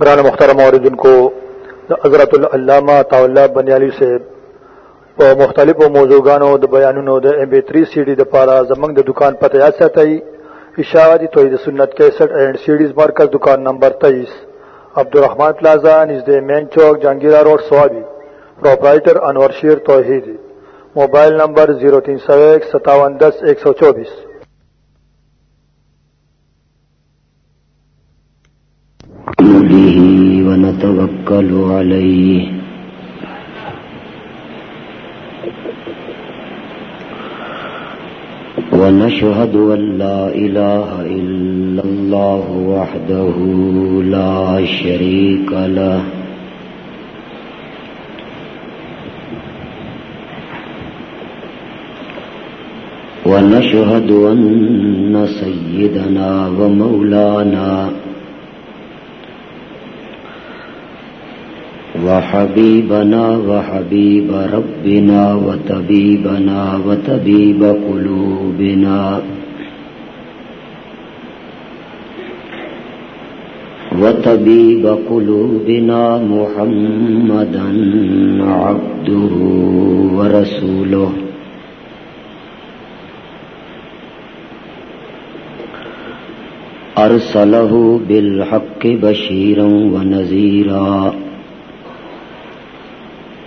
گران مخترم عوردن کو حضرت العلامہ طاولہ بنیالی سے په مختلفو موضوعګانو د بیانونو د ام بي 3 سي ډي د پاره زمنګ د دکان پته یا ساتي اشاعتی توحید سنت 61 اینڈ سیډیز مرکز دکان نمبر 23 عبدالرحمن پلازا نزد مین چوک Jahangira road, Swabi. Proprietor Anwar Sher Tauheed mobile number 03015710124 به ونتوكل عليه ونشهد أن لا إله إلا الله وحده لا شريك له ونشهد أن سيدنا ومولانا وحبيبنا وحبيب ربنا وطبيبنا وطبيب قلوبنا. وطبيب قلوبنا محمدا عبده ورسوله. أرسله بالحق بشيرا ونذيرا.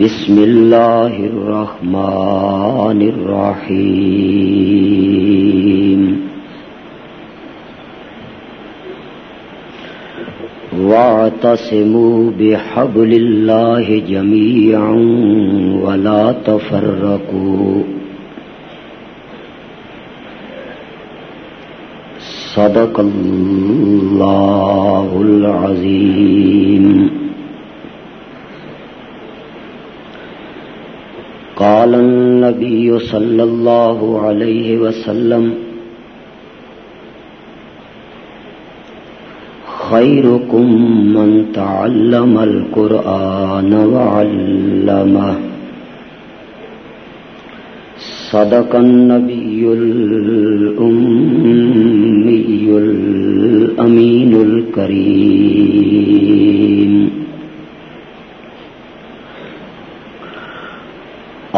بسم الله الرحمن الرحيم واعتصموا بحبل الله جميعا ولا تفرقوا صدق الله العظيم قال النبي صلى الله عليه وسلم، خيركم من تعلم القرآن وعلمه. صدق النبي الأمي الأمين الكريم.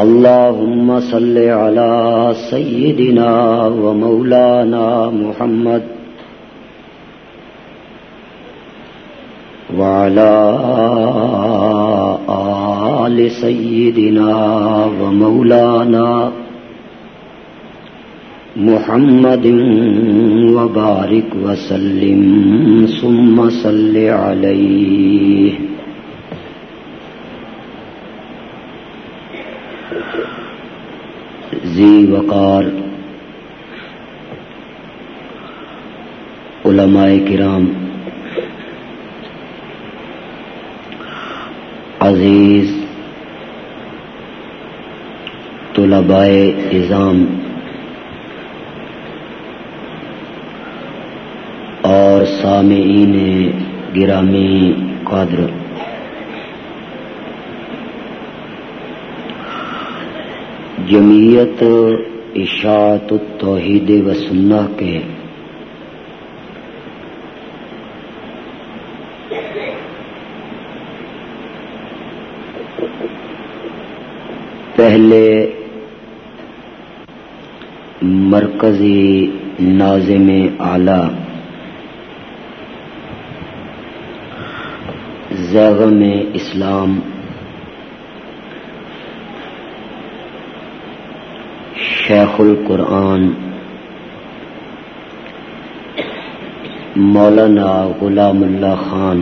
اللهم صل على سيدنا ومولانا محمد وعلى آل سيدنا ومولانا محمد وبارك وسلم ثم صل عليه وقار علماء کرام عزیز طلباء نظام اور سامعین گرامی قادر۔ جمعیت اشاعت التوحید و سنہ کے۔ پہلے مرکزی نازم اعلی زیغم اسلام شیخ القرآن مولانا غلام اللہ خان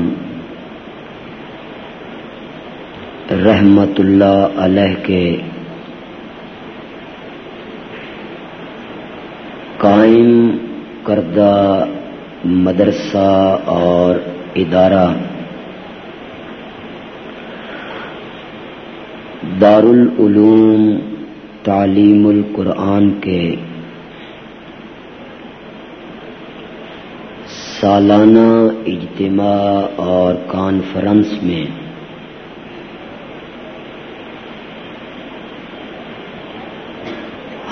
رحمت اللہ علیہ کے قائم کردہ مدرسہ اور ادارہ دارالعلوم تعلیم القرآن کے سالانہ اجتماع اور کانفرنس میں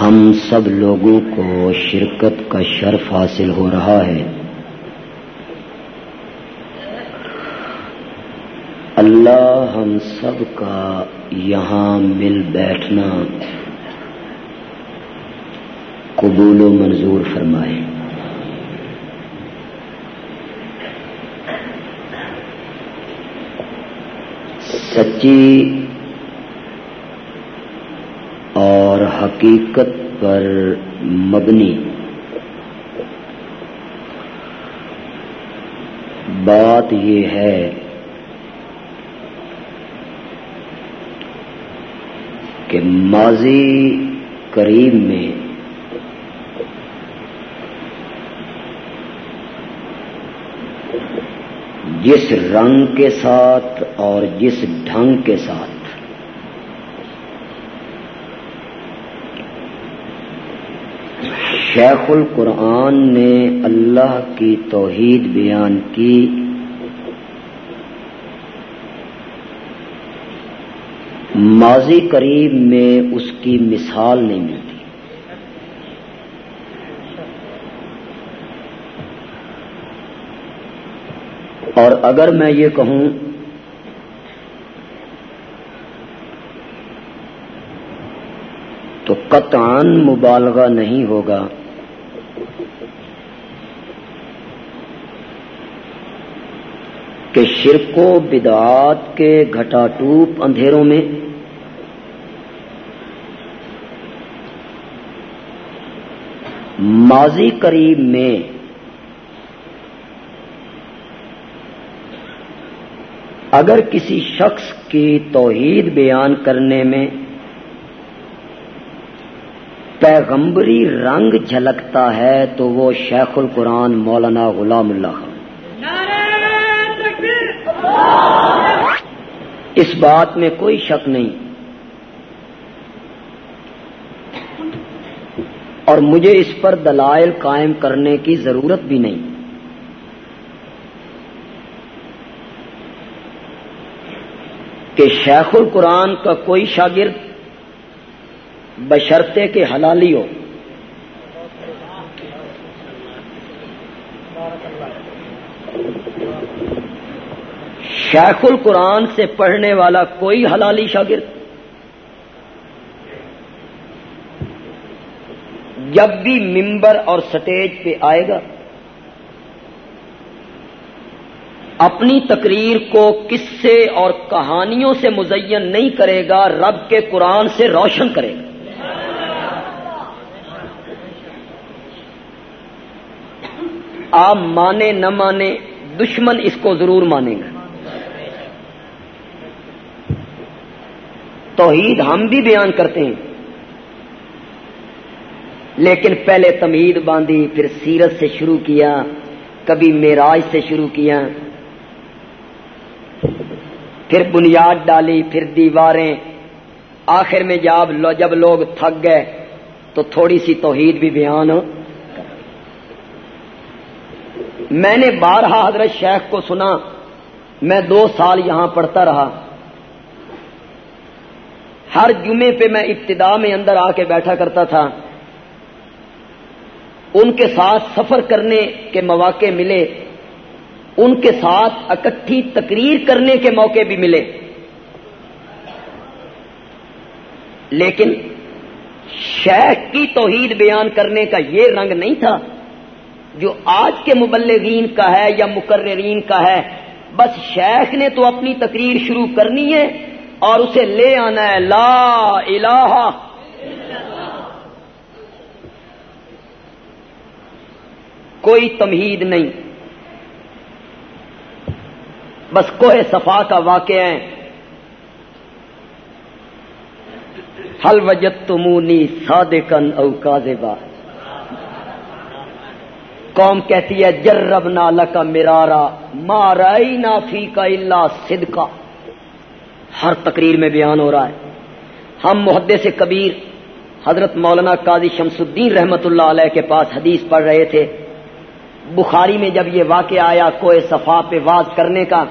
ہم سب لوگوں کو شرکت کا شرف حاصل ہو رہا ہے۔ اللہ ہم سب کا یہاں مل بیٹھنا قبول و منظور فرمائے۔ سچی اور حقیقت پر مبنی بات یہ ہے کہ ماضی قریب میں جس رنگ کے ساتھ اور جس ڈھنگ کے ساتھ۔ شیخ القرآن نے اللہ کی توحید بیان کی۔ ماضی قریب میں اس کی مثال نہیں ملتی۔ اور اگر میں یہ کہوں تو قطعان مبالغہ نہیں ہوگا۔ کہ شرک و بدعات کے گھٹاٹوپ اندھیروں میں ماضی قریب میں اگر کسی شخص کی توحید بیان کرنے میں پیغمبری رنگ جھلکتا ہے تو وہ شیخ القرآن مولانا غلام اللہ خان۔ اس بات میں کوئی شک نہیں۔ اور مجھے اس پر دلائل قائم کرنے کی ضرورت بھی نہیں۔ کہ شیخ القرآن کا کوئی شاگرد بشرتے کے حلالی ہو۔ شیخ القرآن سے پڑھنے والا کوئی حلالی شاگرد؟ جب بھی ممبر اور سٹیج پہ آئے گا اپنی تقریر کو قصے اور کہانیوں سے مزین نہیں کرے گا، رب کے قرآن سے روشن کرے گا۔ آپ مانے، نہ مانے، دشمن اس کو ضرور مانیں گا توحید ہم بھی بیان کرتے ہیں۔ لیکن پہلے تمید باندھی، پھر سیرت سے شروع کیا، کبھی میراج سے شروع کیا۔ پھر بنیاد ڈالی، پھر دیواریں۔ آخر میں جب جب لوگ تھک گئے، تو تھوڑی سی توحید بھی بیان میں نے بارہا حضرت شیخ کو سنا، میں دو سال یہاں پڑھتا رہا۔ ہر جمعے پہ میں ابتدا میں اندر آ کے بیٹھا کرتا تھا۔ ان کے ساتھ سفر کرنے کے مواقع ملے۔ ان کے ساتھ اکٹھی تقریر کرنے کے موقع بھی ملے۔ لیکن شیخ کی توحید بیان کرنے کا یہ رنگ نہیں تھا جو آج کے مبلغین کا ہے یا مقررین کا ہے۔ بس شیخ نے تو اپنی تقریر شروع کرنی ہے اور اسے لے آنا ہے۔ لا الہ کوئی تمہید نہیں۔ بس کوہ صفا کا واقعہ ہے۔ حل وجت تمونی سادکن او کاذبا؟ قوم کہتی ہے جرب نال کا مرارا مارائی نافی کا اللہ صدقہ ہر تقریر میں بیان ہو رہا ہے۔ ہم محدث سے کبیر حضرت مولانا قاضی شمس الدین رحمت اللہ علیہ کے پاس حدیث پڑھ رہے تھے۔ بخاری میں جب یہ واقعہ آیا کوئے صفا پہ واز کرنے کا،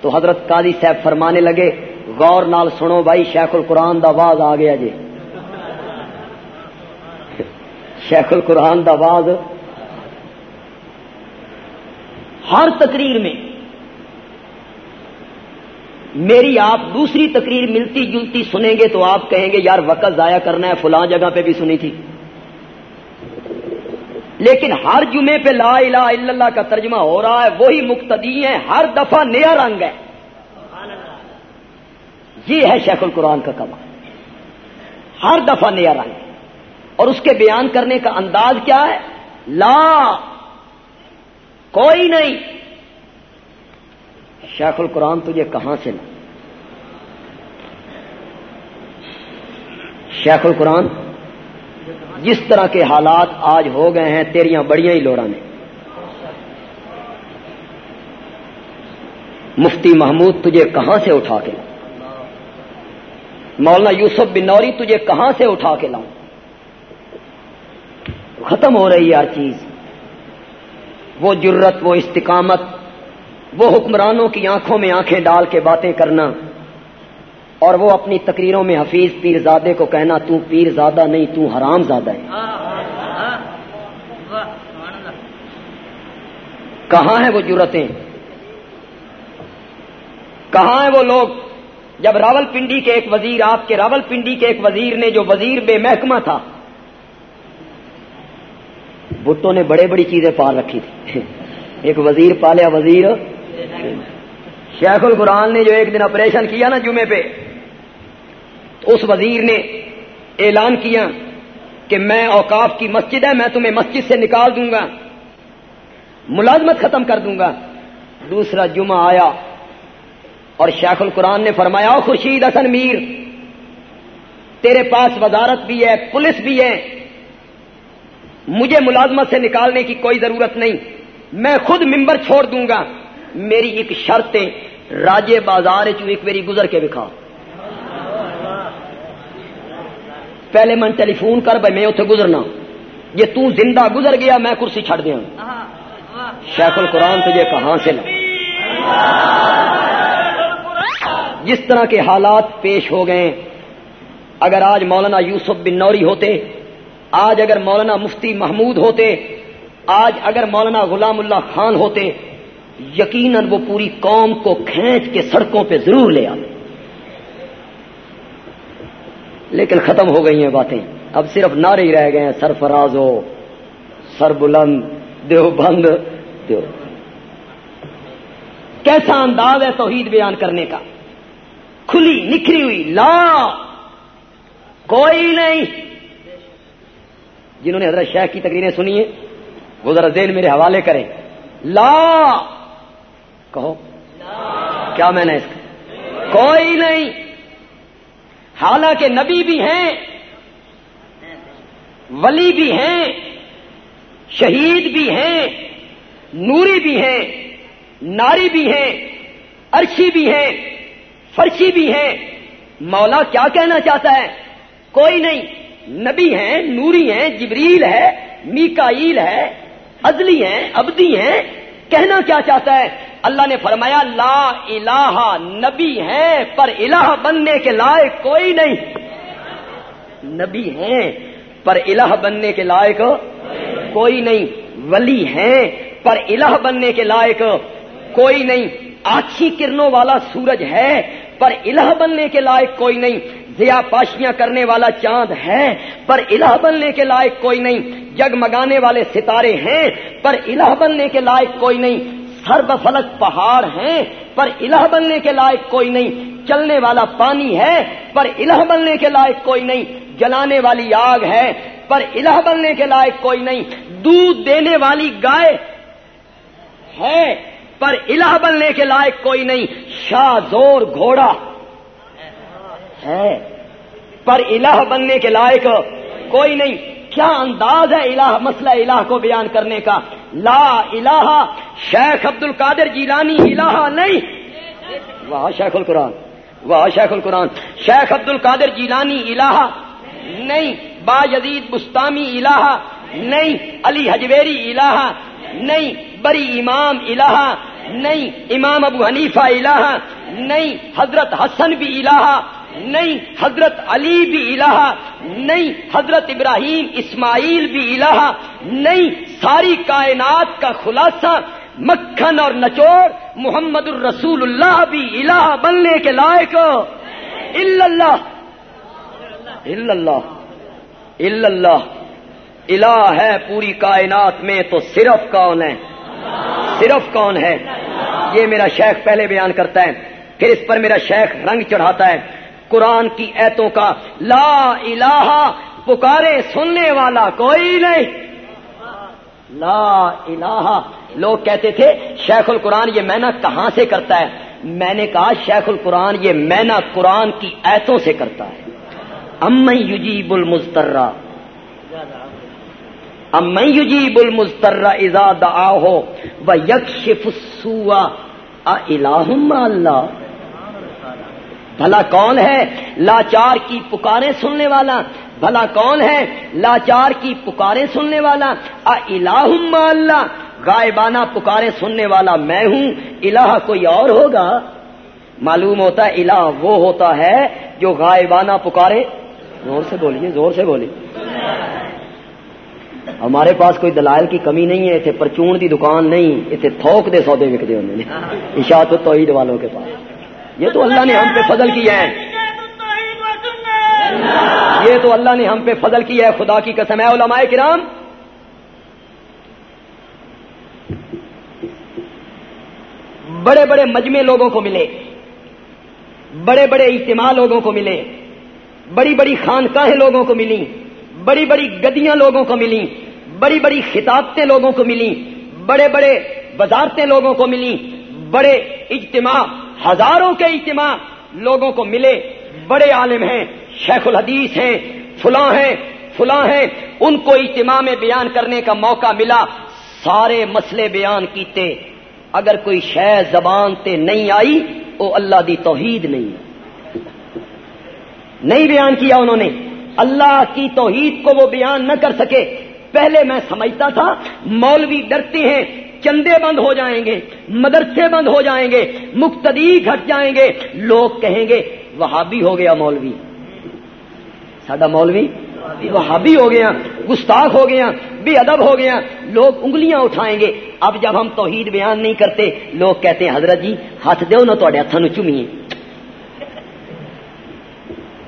تو حضرت قاضی صاحب فرمانے لگے، غور نال سنو بھائی، شیخ القرآن دا واز آ گیا جی۔ شیخ القرآن دا واز۔ ہر تقریر میں میری آپ دوسری تقریر ملتی جلتی سنیں گے تو آپ کہیں گے، یار وقت ضائع کرنا ہے، فلاں جگہ پہ بھی سنی تھی۔ لیکن ہر جمعے پہ لا الہ الا اللہ کا ترجمہ ہو رہا ہے، وہی مقتدی ہے ہر دفعہ نیا رنگ ہے۔ یہ ہے شیخ القرآن کا کما ہر دفعہ نیا رنگ ہے۔ اور اس کے بیان کرنے کا انداز کیا ہے؟ لا۔ کوئی نہیں۔ شیخ القرآن تجھے کہاں سے لا؟ شیخ القرآن جس طرح کے حالات آج ہو گئے ہیں، تیریاں بڑیاں ہی لوڑا میں مفتی محمود تجھے کہاں سے اٹھا کے لاؤں؟ مولانا یوسف بن نوری تجھے کہاں سے اٹھا کے لاؤں؟ ختم ہو رہی ہے ہر چیز۔ وہ جرت وہ استقامت، وہ حکمرانوں کی آنکھوں میں آنکھیں ڈال کے باتیں کرنا۔ اور وہ اپنی تقریروں میں حفیظ پیر زادے کو کہنا تو پیر زادہ نہیں تو حرام زادہ ہے۔ کہاں ہیں وہ جرتیں؟ کہاں ہیں وہ لوگ؟ جب راول پنڈی کے ایک وزیر آپ کے راول پنڈی کے ایک وزیر نے جو وزیر بے محکمہ تھا بھٹو نے بڑے بڑی چیزیں پال رکھی تھی ایک وزیر پالیا وزیر۔ شیخ القرآن نے جو ایک دن آپریشن کیا نا جمعے پہ اس وزیر نے اعلان کیا کہ میں اوقاف کی مسجد ہے، میں تمہیں مسجد سے نکال دوں گا۔ ملازمت ختم کر دوں گا۔ دوسرا جمعہ آیا اور شیخ القرآن نے فرمایا خورشید حسن میر، تیرے پاس وزارت بھی ہے، پولیس بھی ہے۔ مجھے ملازمت سے نکالنے کی کوئی ضرورت نہیں۔ میں خود ممبر چھوڑ دوں گا۔ میری ایک شرط راجے بازار ایک میری گزر کے دکھا پہلے من ٹیلی فون کر بھائی میں اتنے گزرنا۔ یہ تو زندہ گزر گیا، میں کرسی چھڑ دیا شیخ القرآن تجھے کہاں سے جس طرح کے حالات پیش ہو گئے، اگر آج مولانا یوسف بن نوری ہوتے، آج اگر مولانا مفتی محمود ہوتے، آج اگر مولانا غلام اللہ خان ہوتے، یقیناً وہ پوری قوم کو کھینچ کے سڑکوں پہ ضرور لے آتے۔ لیکن ختم ہو گئی ہیں باتیں۔ اب صرف نعرے ہی رہ گئے ہیں سرفراز ہو سر بلند دیو بند دیو۔ کیسا انداز ہے توحید بیان کرنے کا؟ کھلی نکھری ہوئی لا۔ کوئی نہیں۔ جنہوں نے حضرت شیخ کی تقریریں سنی ہیں وہ ذرا ذہن میرے حوالے کریں۔ لا۔ کہو۔ کیا میں نے اس کا کوئی نہیں۔ حالانکہ نبی بھی ہیں، ولی بھی ہیں، شہید بھی ہیں، نوری بھی ہیں، ناری بھی ہیں ارشی بھی ہیں، فرشی بھی ہیں۔ مولا کیا کہنا چاہتا ہے؟ کوئی نہیں، نبی ہیں، نوری ہیں، جبریل ہے، میکائیل ہے ازلی ہیں ابدی ہیں۔ کہنا کیا چاہتا ہے؟ اللہ نے فرمایا، لا الہ نبی ہے، پر الہ بننے کے لائق کوئی نہیں۔ نبی ہیں پر الہ بننے کے لائق کوئی نہیں۔ ولی ہیں پر الہ بننے کے لائق کوئی نہیں۔ آچھی کرنوں والا سورج ہے، پر الہ بننے کے لائق کوئی نہیں۔ ضیا پاشیاں کرنے والا چاند ہے، پر الہ بننے کے لائق کوئی نہیں۔ جگمگانے والے ستارے ہیں، پر الہ بننے کے لائق کوئی نہیں۔ ہر بفلک پہاڑ ہیں، پر الہ بننے کے لائق کوئی نہیں۔ چلنے والا پانی ہے، پر الہ بننے کے لائق کوئی نہیں۔ جلانے والی آگ ہے، پر الہ بننے کے لائق کوئی نہیں۔ دودھ دینے والی گائے ہے، پر الہ بننے کے لائق کوئی نہیں۔ شاہ زور گھوڑا ہے، پر الہ بننے کے لائق کوئی نہیں۔ کیا انداز ہے الہ مسئلہ الہ کو بیان کرنے کا؟ لا الہ، شیخ عبد القادر جیلانی الہ نہیں۔ واہ شیخ القرآن واہ شیخ القرآن۔ شیخ عبد القادر جیلانی الہ نہیں۔ با یزید بستانی الہ نہیں۔ علی حجویری الہ نہیں۔ بری امام الہ نہیں۔ امام ابو حنیفہ الہ نہیں۔ حضرت حسن بھی الہ نہیں حضرت علی بھی الہ، نہیں حضرت ابراہیم اسماعیل بھی الہ، نہیں ساری کائنات کا خلاصہ مکھن اور نچوڑ محمد الرسول اللہ بھی الہ بننے کے لائق۔ اللہ اللہ اللہ، الہ ہے پوری کائنات میں تو صرف کون ہے؟ صرف کون ہے؟ یہ میرا شیخ پہلے بیان کرتا ہے، پھر اس پر میرا شیخ رنگ چڑھاتا ہے۔ قرآن کی ایتوں کا لا الہ پکارے سننے والا کوئی نہیں۔ لا الہ۔ لوگ کہتے تھے، شیخ القرآن یہ مینا کہاں سے کرتا ہے؟ میں نے کہا، شیخ القرآن یہ مینا قرآن کی ایتوں سے کرتا ہے۔ ام یجیب المسترا ام یجیب المسترا ازاد آہو و یکشف السوء الہم اللہ۔ بھلا کون ہے لاچار کی پکارے سننے والا؟ بھلا کون ہے لاچار کی پکارے سننے والا؟ الہ اللہ، غائبانہ پکارے سننے والا میں ہوں، الہ کوئی اور ہوگا؟ معلوم ہوتا ہے الہ وہ ہوتا ہے جو غائبانہ پکارے۔ زور سے بولیے، زور سے بولیے۔ ہمارے پاس کوئی دلائل کی کمی نہیں ہے اتنے پرچون دی دکان نہیں اتنے تھوک دے سودے وکتے انہوں نے۔ اشاعت توحید والوں کے پاس۔ یہ تو اللہ نے ہم پہ فضل کیا ہے۔ یہ تو اللہ نے ہم پہ فضل کیا ہے، خدا کی قسم۔ ہے علماء کرام، بڑے بڑے مجمے لوگوں کو ملے، بڑے بڑے اجتماع لوگوں کو ملے، بڑی بڑی خانقاہیں لوگوں کو ملی بڑی بڑی گدیاں لوگوں کو ملی بڑی بڑی خطابتیں لوگوں کو ملی بڑے بڑے وزارتیں لوگوں کو ملی بڑے اجتماع، ہزاروں کے اجتماع لوگوں کو ملے۔ بڑے عالم ہیں، شیخ الحدیث ہیں، فلاں ہیں فلاں ہیں۔ ان کو اجتماع میں بیان کرنے کا موقع ملا۔ سارے مسئلے بیان کیتے۔ اگر کوئی شے زبان تے نہیں آئی وہ اللہ دی توحید نہیں۔ نہیں بیان کیا انہوں نے۔ اللہ کی توحید کو وہ بیان نہ کر سکے۔ پہلے میں سمجھتا تھا، مولوی ڈرتے ہیں چندے بند ہو جائیں گے، مدرسے بند ہو جائیں گے، مقتدی گھٹ جائیں گے، لوگ کہیں گے، وہابی ہو گیا مولوی۔ سڈا مولوی وہابی ہو گیا، گستاخ ہو گیا، بے ادب ہو گیا۔ لوگ انگلیاں اٹھائیں گے۔ اب جب ہم توحید بیان نہیں کرتے، لوگ کہتے ہیں، حضرت جی ہاتھ دو نا تے ہاتھوں چومیے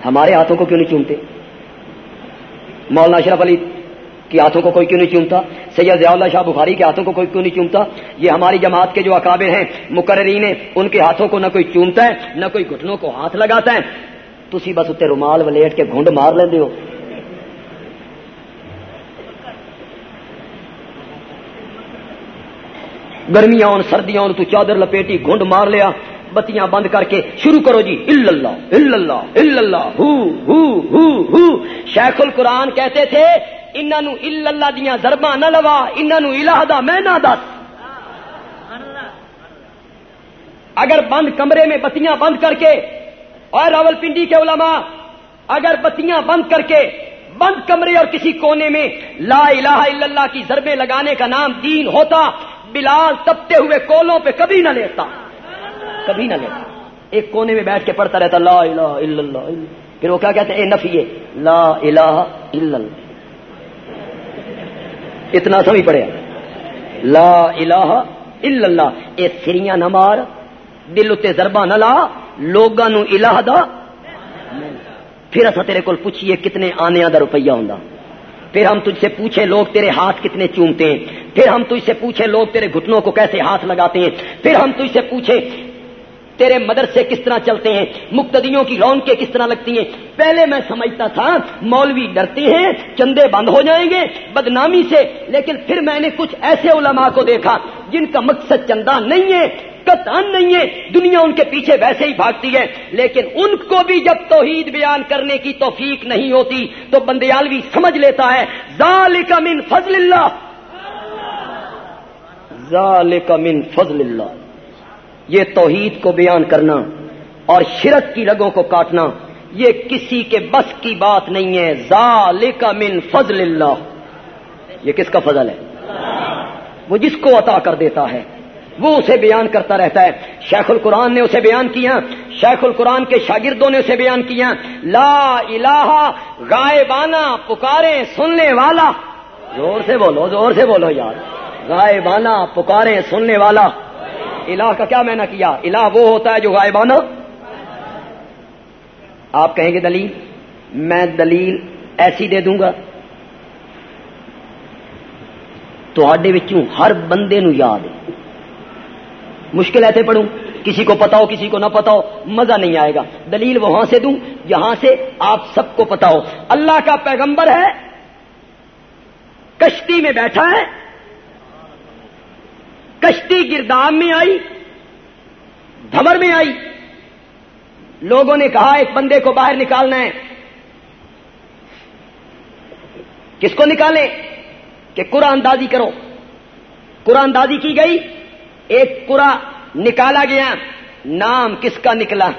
ہمارے ہاتھوں کو کیوں نہیں چومتے؟ مولانا اشرف علی کے ہاتھوں کو کوئی کیوں نہیں چومتا؟ سید ضیاء اللہ شاہ بخاری کے ہاتھوں کو کوئی کیوں نہیں چومتا؟ یہ ہماری جماعت کے جو اکابر ہیں، مقررین ہیں، ان کے ہاتھوں کو نہ کوئی چومتا ہے، نہ کوئی گھٹنوں کو ہاتھ لگاتا ہے۔ تھی بس اتنے رومال ولیٹ کے گھنڈ مار لیندے ہو۔ گرمیاں سردیاں تو چادر لپیٹی گھنڈ مار لیا۔ بتیاں بند کر کے شروع کرو جی اللہ اللہ اللہ، ہو ہو ہو ہو۔ شیخ القرآن کہتے تھے انہوں اللہ دیا زربا نہ لوا انہوں الہ دا میں نہ دس اگر بند کمرے میں بتیاں بند کر کے، اور راول پنڈی کے علماء، اگر بتیاں بند کر کے، بند کمرے اور کسی کونے میں لا الہ الا اللہ کی ضربے لگانے کا نام دین ہوتا، بلال تپتے ہوئے کولوں پہ کبھی نہ لیتا کبھی نہ لیتا ایک کونے میں بیٹھ کے پڑھتا رہتا، لا الہ الا اللہ۔ پھر وہ کیا کہتے ہیں؟ اے نفی لا الہ الا اللہ۔ اتنا سمجھ پڑے۔ لا الہ الا اللہ۔ اے سریاں نہ مار، دل اتنے ضربہ نہ لا لوگوں الہ دا۔ پھر اصا تیرے کو پوچھیے کتنے آنے کا روپیہ ہوں پھر ہم تجھ سے پوچھے لوگ تیرے ہاتھ کتنے چومتے ہیں۔ پھر ہم تجھ سے پوچھے لوگ تیرے گھٹنوں کو کیسے ہاتھ لگاتے ہیں۔ پھر ہم تجھ سے پوچھے تیرے مدرسے کس طرح چلتے ہیں؟ مقتدیوں کی رونقیں کس طرح لگتی ہیں؟ پہلے میں سمجھتا تھا، مولوی ڈرتے ہیں، چندے بند ہو جائیں گے، بدنامی سے، لیکن پھر میں نے کچھ ایسے علماء کو دیکھا جن کا مقصد چندہ نہیں ہے، قطعاً نہیں ہے، دنیا ان کے پیچھے ویسے ہی بھاگتی ہے۔ لیکن ان کو بھی جب توحید بیان کرنے کی توفیق نہیں ہوتی، تو بندیالوی سمجھ لیتا ہے، ذالک من فضل اللہ۔ ذالک من فضل اللہ۔ یہ توحید کو بیان کرنا اور شرک کی رگوں کو کاٹنا، یہ کسی کے بس کی بات نہیں ہے۔ ذالک من فضل اللہ۔ یہ کس کا فضل ہے؟ وہ جس کو عطا کر دیتا ہے۔ وہ اسے بیان کرتا رہتا ہے۔ شیخ القرآن نے اسے بیان کیا۔ شیخ القرآن کے شاگردوں نے اسے بیان کیا۔ لا الہ غائبانہ، پکارے سننے والا۔ زور سے بولو، زور سے بولو یار۔ غائبانہ، پکارے سننے والا۔ الہ کا کیا میں نے کیا؟ الہ وہ ہوتا ہے جو غائبانہ آپ کہیں گے دلیل؟ میں دلیل ایسی دے دوں گا۔ تو ہر بندے نو یاد ہے۔ مشکل ایسے پڑھوں۔ کسی کو پتا ہو، کسی کو نہ پتا ہو، مزہ نہیں آئے گا۔ دلیل وہاں سے دوں، یہاں سے آپ سب کو پتا ہو۔ اللہ کا پیغمبر ہے، کشتی میں بیٹھا ہے کشتی گردام میں آئی، دھمر میں آئی۔ لوگوں نے کہا، ایک بندے کو باہر نکالنا ہے۔ کس کو نکالیں کہ قرآن اندازی کرو۔ قرآن اندازی کی گئی، ایک قرا نکالا گیا۔ نام کس کا نکلا؟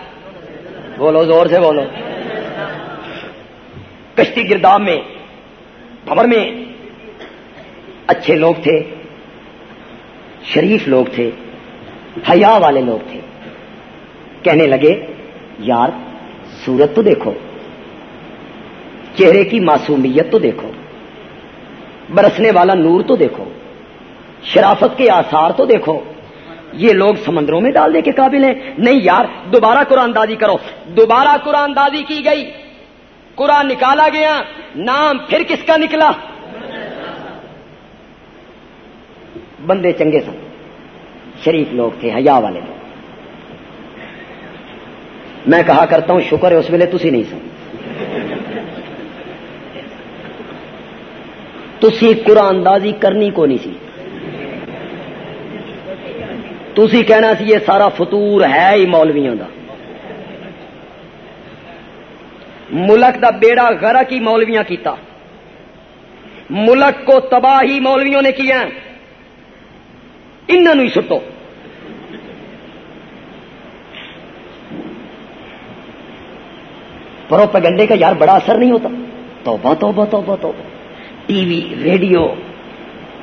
بولو، زور سے بولو۔ کشتی گردام میں خبر میں۔ اچھے لوگ تھے۔ شریف لوگ تھے، حیا والے لوگ تھے۔ کہنے لگے، یار سورت تو دیکھو، چہرے کی معصومیت تو دیکھو، برسنے والا نور تو دیکھو، شرافت کے آثار تو دیکھو۔ یہ لوگ سمندروں میں ڈالنے کے قابل ہیں۔ نہیں یار، دوبارہ قرآن دازی کرو۔ دوبارہ قرآن دازی کی گئی۔ قرآن نکالا گیا۔ نام پھر کس کا نکلا؟ بندے چنگے سن۔ شریف لوگ تھے، حیا والے لوگ۔ میں کہا کرتا ہوں، شکر ہے، اس ویلے تھی نہیں سن۔ تھی قرآن اندازی کرنی کو نہیں سی۔ تھی کہنا سی، یہ سارا فطور ہے ہی مولویوں دا۔ ملک دا بیڑا غرق ہی مولویاں کیتا۔ ملک کو تباہ ہی مولویوں نے کیا انہوں ہی سٹو۔ پروپیگنڈے کا یار بڑا اثر نہیں ہوتا۔ توبہ توبہ توبہ توبہ۔ ٹی وی، ریڈیو،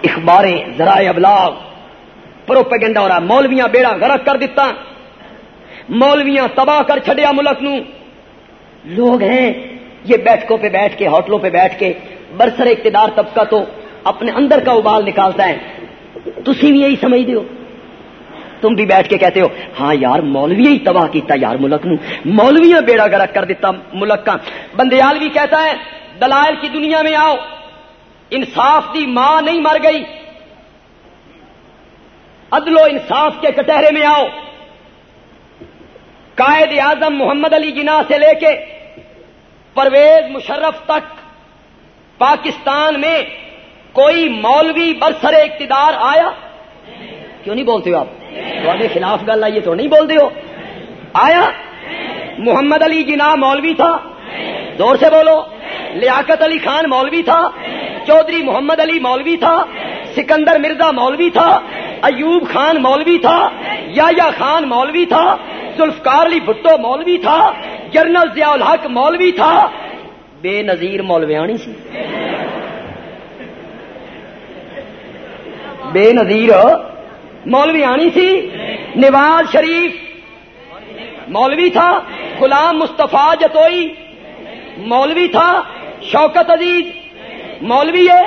اخباریں، ذرائع ابلاغ۔ پروپیگنڈا ہو رہا مولویاں بیڑا غرق کر دیتا مولویاں تباہ کر چھڈیا ملک نو لوگ ہیں، یہ بیٹھکوں پہ بیٹھ کے، ہوٹلوں پہ بیٹھ کے، برسر اقتدار طبقہ تو اپنے اندر کا ابال نکالتا ہے۔ تھی بھی یہی سمجھ دیو تم بھی بیٹھ کے کہتے ہو ہاں یار، مولوی ہی تباہ کیتا یار ملک نو مولویاں بیڑا گرک کر دیتا ملک کا بندیال بھی کہتا ہے، دلائل کی دنیا میں آؤ۔ انصاف دی ماں نہیں مر گئی۔ عدل و انصاف کے کٹہرے میں آؤ۔ قائد اعظم محمد علی جناح سے لے کے پرویز مشرف تک پاکستان میں کوئی مولوی برسر اقتدار آیا؟ کیوں نہیں بولتے ہو آپ؟ تھوڑے خلاف گل آئیے تو نہیں بولتے ہو؟ آیا؟ محمد علی جی جناح مولوی تھا؟ زور سے بولو۔ لیاقت علی خان مولوی تھا؟ چودھری محمد علی مولوی تھا؟ سکندر مرزا مولوی تھا؟ ایوب خان مولوی تھا؟ یا خان مولوی تھا؟ ذوالفقار علی بھٹو مولوی تھا؟ جنرل ضیاء الحق مولوی تھا؟ بے نظیر مولویانی سی؟ بے نظیر مولوی آنی سی نواز شریف۔ مولوی تھا۔ غلام مصطفیٰ جتوئی۔ مولوی تھا۔ شوکت عزیز۔ مولوی ہے۔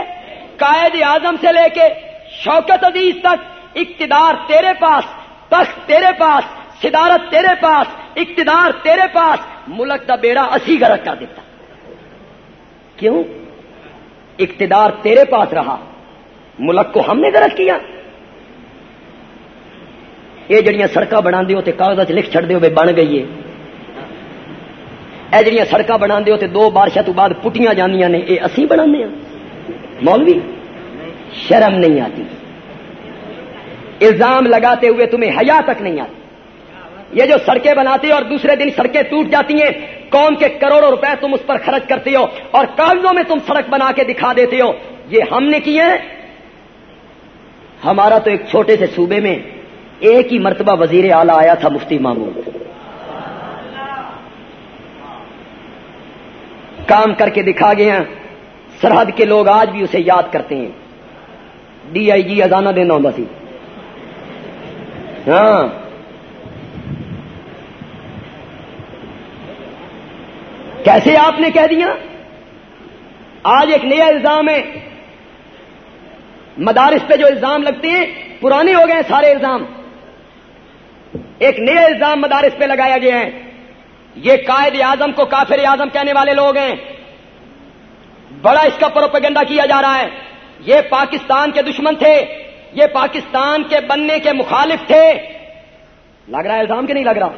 قائد اعظم سے لے کے شوکت عزیز تک۔ اقتدار تیرے پاس، تخت تیرے پاس، صدارت تیرے پاس، اقتدار تیرے پاس۔ ملک کا بیڑا اسی گرک کر دیتا۔ کیوں؟ اقتدار تیرے پاس رہا۔ ملک کو ہم نے غرق کیا۔ یہ جڑیاں سڑک بنا ہو کاغذ لکھ چڑ دو بن گئی ہے۔ یہ جڑیاں سڑک بنا ہو دو بارشوں تو بعد پٹیاں جانیاں نے یہ اسی بنا ہاں۔ مولوی، شرم نہیں آتی۔ الزام لگاتے ہوئے تمہیں حیا تک نہیں آتی۔ یہ جو سڑکیں بناتے اور دوسرے دن سڑکیں ٹوٹ جاتی ہیں، قوم کے کروڑوں روپے تم اس پر خرچ کرتے ہو اور کاغذوں میں تم سڑک بنا کے دکھا دیتے ہو۔ یہ ہم نے کیے ہمارا تو ایک چھوٹے سے صوبے میں ایک ہی مرتبہ وزیر اعلی آیا تھا مفتی محمود۔ کام کر کے دکھا گیا سرحد کے لوگ آج بھی اسے یاد کرتے ہیں۔ ڈی آئی جی ازانہ دینا ہوں سی ہاں۔ کیسے آپ نے کہہ دیا؟ آج ایک نیا الزام ہے۔ مدارس پہ جو الزام لگتے ہیں، پرانے ہو گئے ہیں سارے الزام۔ ایک نیا الزام مدارس پہ لگایا گیا ہے۔ یہ قائد اعظم کو کافر اعظم کہنے والے لوگ ہیں۔ بڑا اس کا پروپیگنڈا کیا جا رہا ہے۔ یہ پاکستان کے دشمن تھے۔ یہ پاکستان کے بننے کے مخالف تھے۔ لگ رہا ہے الزام کہ نہیں لگ رہا؟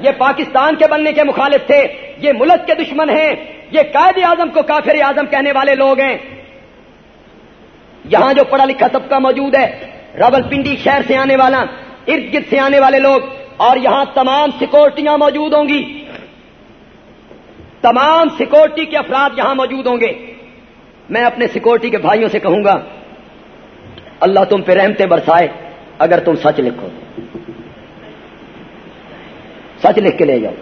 یہ پاکستان کے بننے کے مخالف تھے۔ یہ ملک کے دشمن ہیں۔ یہ قائد اعظم کو کافر اعظم کہنے والے لوگ ہیں۔ یہاں جو پڑھا لکھا طبقہ موجود ہے ربل پنڈی شہر سے آنے والا، ارد گرد سے آنے والے لوگ، اور یہاں تمام سیکورٹیاں موجود ہوں گی۔ تمام سیکورٹی کے افراد یہاں موجود ہوں گے۔ میں اپنے سیکورٹی کے بھائیوں سے کہوں گا، اللہ تم پہ رحمتیں برسائے، اگر تم سچ لکھو۔ سچ لکھ کے لے جاؤ۔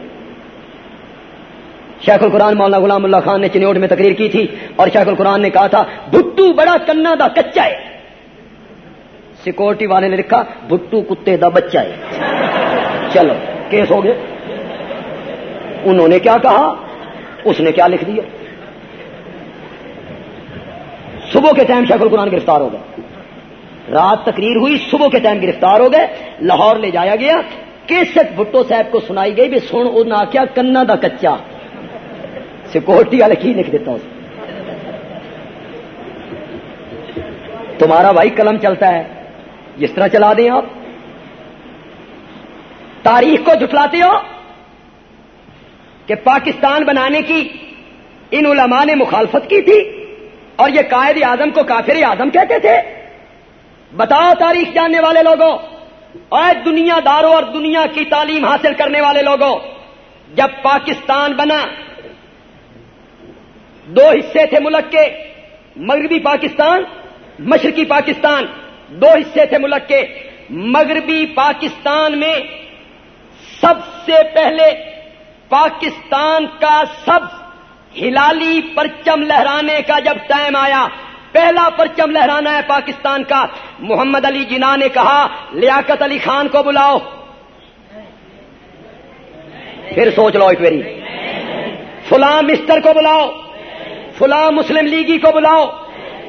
شیخ القرآن مولانا غلام اللہ خان نے چنوٹ میں تقریر کی تھی اور شیخ القرآن نے کہا تھا، بھٹو بڑا کنا دا کچا ہے۔ سیکورٹی والے نے لکھا، بھٹو کتے دا بچہ ہے۔ چلو، کیس ہو گئے انہوں نے کیا کہا؟ اس نے کیا لکھ دیا؟ صبح کے ٹائم شیخ القرآن گرفتار ہو گئے۔ رات تقریر ہوئی، صبح کے ٹائم گرفتار ہو گئے۔ لاہور لے جایا گیا۔ کیسٹ بھٹو صاحب کو سنائی گئی بھی، سن نہ کیا کنا دا کچا۔ سیکورٹی والے کی لکھ دیتا ہوں؟ تمہارا بھائی قلم چلتا ہے، جس طرح چلا دیں آپ؟ تاریخ کو جٹلاتے ہو؟ کہ پاکستان بنانے کی ان علماء نے مخالفت کی تھی اور یہ قائد اعظم کو کافر اعظم کہتے تھے؟ بتاؤ تاریخ جاننے والے لوگوں، اور دنیا داروں اور دنیا کی تعلیم حاصل کرنے والے لوگوں، جب پاکستان بنا دو حصے تھے ملک کے، مغربی پاکستان، مشرقی پاکستان۔ دو حصے تھے ملک کے، مغربی پاکستان میں سب سے پہلے پاکستان کا سب ہلالی پرچم لہرانے کا جب ٹائم آیا، پہلا پرچم لہرانا ہے پاکستان کا۔ محمد علی جنا نے کہا، لیاقت علی خان کو بلاؤ۔ پھر سوچ لو ایک باری فلاں مسٹر کو بلاؤ۔ فلاں مسلم لیگی کو بلاؤ،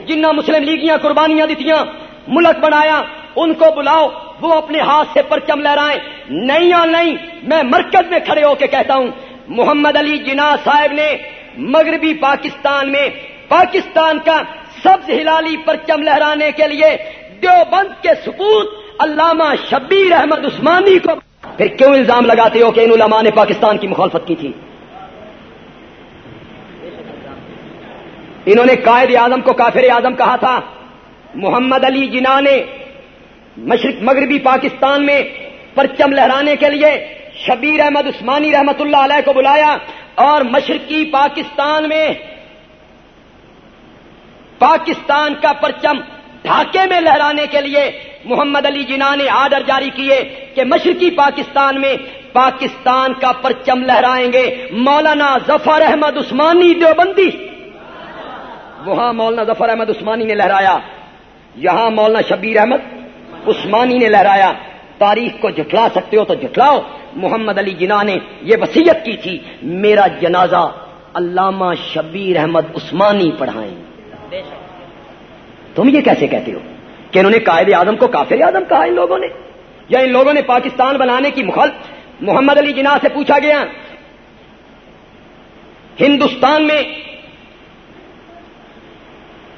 جنہ مسلم لیگیاں قربانیاں دیتیاں، ملک بنایا، ان کو بلاؤ، وہ اپنے ہاتھ سے پرچم لہرائیں۔ نہیں اور نہیں، میں مرکز میں کھڑے ہو کے کہتا ہوں، محمد علی جنا صاحب نے مغربی پاکستان میں پاکستان کا سبز ہلالی پرچم لہرانے کے لیے دیوبند کے سپوت علامہ شبیر احمد عثمانی کو پھر کیوں الزام لگاتے ہو کہ ان علماء نے پاکستان کی مخالفت کی تھی؟ انہوں نے قائد اعظم کو کافر اعظم کہا تھا۔ محمد علی جنا نے مشرق مغربی پاکستان میں پرچم لہرانے کے لیے شبیر احمد عثمانی رحمت اللہ علیہ کو بلایا اور مشرقی پاکستان میں پاکستان کا پرچم ڈھاکے میں لہرانے کے لیے محمد علی جنا نے آرڈر جاری کیے کہ مشرقی پاکستان میں پاکستان کا پرچم لہرائیں گے۔ مولانا ظفر احمد عثمانی دیوبندی وہاں مولانا ظفر احمد عثمانی نے لہرایا۔ یہاں مولانا شبیر احمد عثمانی نے لہرایا۔ تاریخ کو جھٹلا سکتے ہو تو جھٹلاؤ۔ محمد علی جنا نے یہ وسیعت کی تھی، میرا جنازہ علامہ شبیر احمد عثمانی پڑھائیں۔ تم یہ کیسے کہتے ہو کہ انہوں نے قائد اعظم کو کافر اعظم کہا ان لوگوں نے؟ یا ان لوگوں نے پاکستان بنانے کی مخالف محمد علی جناح سے پوچھا گیا؟ ہندوستان میں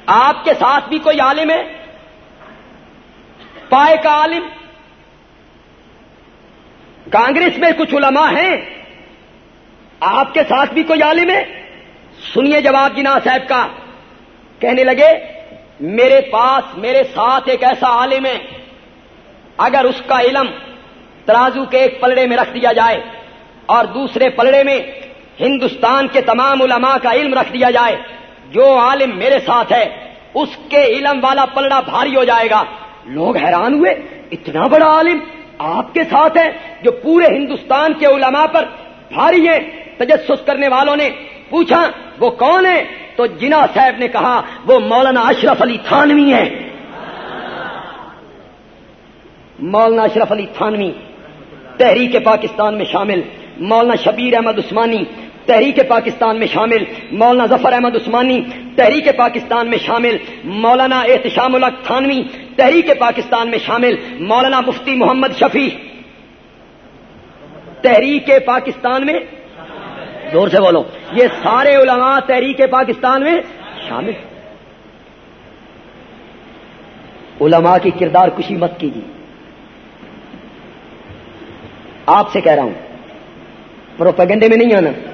آپ کے ساتھ بھی کوئی عالم ہے؟ پائے کا عالم؟ کانگریس میں کچھ علماء ہیں؟ آپ کے ساتھ بھی کوئی عالم ہے؟ سنیے جواب جناح صاحب کا۔ کہنے لگے، میرے پاس، میرے ساتھ ایک ایسا عالم ہے۔ اگر اس کا علم ترازو کے ایک پلڑے میں رکھ دیا جائے اور دوسرے پلڑے میں ہندوستان کے تمام علماء کا علم رکھ دیا جائے جو عالم میرے ساتھ ہے، اس کے علم والا پلڑا بھاری ہو جائے گا۔ لوگ حیران ہوئے، اتنا بڑا عالم آپ کے ساتھ ہے جو پورے ہندوستان کے علماء پر بھاری ہے۔ تجسس کرنے والوں نے پوچھا، وہ کون ہے؟ تو جنا صاحب نے کہا، وہ مولانا اشرف علی تھانوی ہے مولانا اشرف علی تھانوی، تحریک پاکستان میں شامل۔ مولانا شبیر احمد عثمانی تحریک پاکستان میں شامل مولانا ظفر احمد عثمانی، تحریک پاکستان میں شامل مولانا احتشام الق تھانوی، تحریک پاکستان میں شامل مولانا مفتی محمد شفیع۔ تحریک پاکستان میں زور سے بولو۔ یہ سارے علماء تحریک پاکستان میں شامل۔ علماء کی کردار کشی مت کیجیے۔ آپ سے کہہ رہا ہوں، پروپیگنڈے میں نہیں آنا۔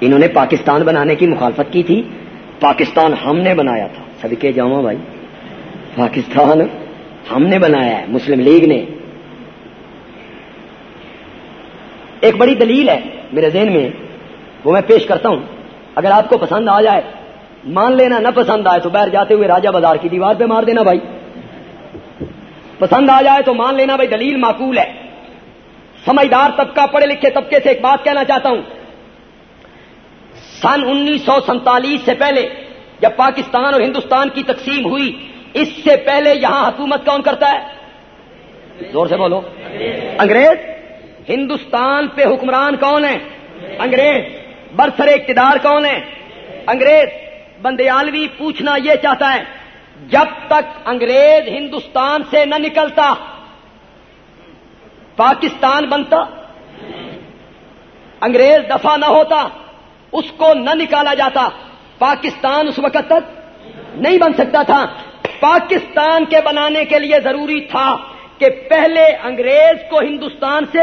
انہوں نے پاکستان بنانے کی مخالفت کی تھی۔ پاکستان ہم نے بنایا تھا۔ سبھی کے بھائی۔ پاکستان ہم نے بنایا ہے۔ مسلم لیگ نے۔ ایک بڑی دلیل ہے میرے ذہن میں، وہ میں پیش کرتا ہوں۔ اگر آپ کو پسند آ جائے، مان لینا نہ پسند آئے تو باہر جاتے ہوئے راجا بازار کی دیوار پہ مار دینا بھائی۔ پسند آ جائے تو مان لینا بھائی، دلیل معقول ہے۔ سمجھدار طبقہ، پڑھے لکھے طبقے سے ایک بات کہنا چاہتا ہوں۔ سن انیس سو سینتالیس سے پہلے جب پاکستان اور ہندوستان کی تقسیم ہوئی، اس سے پہلے یہاں حکومت کون کرتا ہے؟ زور سے بولو۔ انگریز۔ ہندوستان پہ حکمران کون ہے انگریز۔ برسر اقتدار کون ہے انگریز۔ بندیالوی پوچھنا یہ چاہتا ہے، جب تک انگریز ہندوستان سے نہ نکلتا، پاکستان بنتا؟ انگریز دفاع نہ ہوتا۔ اس کو نہ نکالا جاتا۔ پاکستان اس وقت تک نہیں بن سکتا تھا۔ پاکستان کے بنانے کے لیے ضروری تھا کہ پہلے انگریز کو ہندوستان سے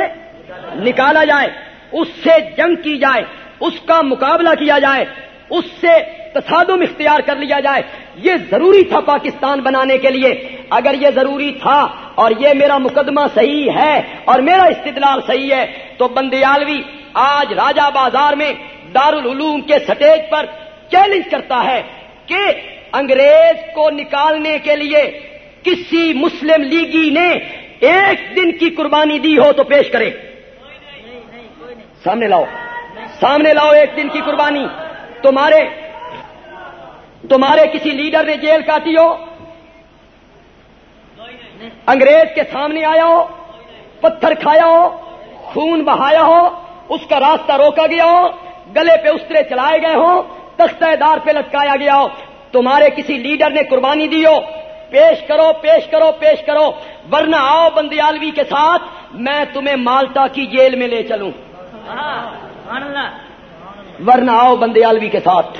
نکالا جائے، اس سے جنگ کی جائے، اس کا مقابلہ کیا جائے، اس سے تصادم اختیار کر لیا جائے۔ یہ ضروری تھا پاکستان بنانے کے لیے۔ اگر یہ ضروری تھا اور یہ میرا مقدمہ صحیح ہے اور میرا استدلال صحیح ہے، تو بندیالوی آج راجہ بازار میں دارالعلوم کے سٹیج پر چیلنج کرتا ہے کہ انگریز کو نکالنے کے لیے کسی مسلم لیگی نے ایک دن کی قربانی دی ہو تو پیش کرے۔ سامنے لاؤ۔ سامنے لاؤ ایک دن کی قربانی۔ تمہارے تمہارے کسی لیڈر نے جیل کاٹی ہو۔ انگریز کے سامنے آیا ہو۔ پتھر کھایا ہو۔ خون بہایا ہو۔ اس کا راستہ روکا گیا ہو۔ گلے پہ استرے چلائے گئے ہوں، تختہ دار پہ لٹکایا گیا ہو۔ تمہارے کسی لیڈر نے قربانی دی ہو۔ پیش کرو پیش کرو پیش کرو۔ ورنہ آؤ بندیالوی کے ساتھ، میں تمہیں مالٹا کی جیل میں لے چلوں۔ ورنہ آؤ بندیالوی کے ساتھ۔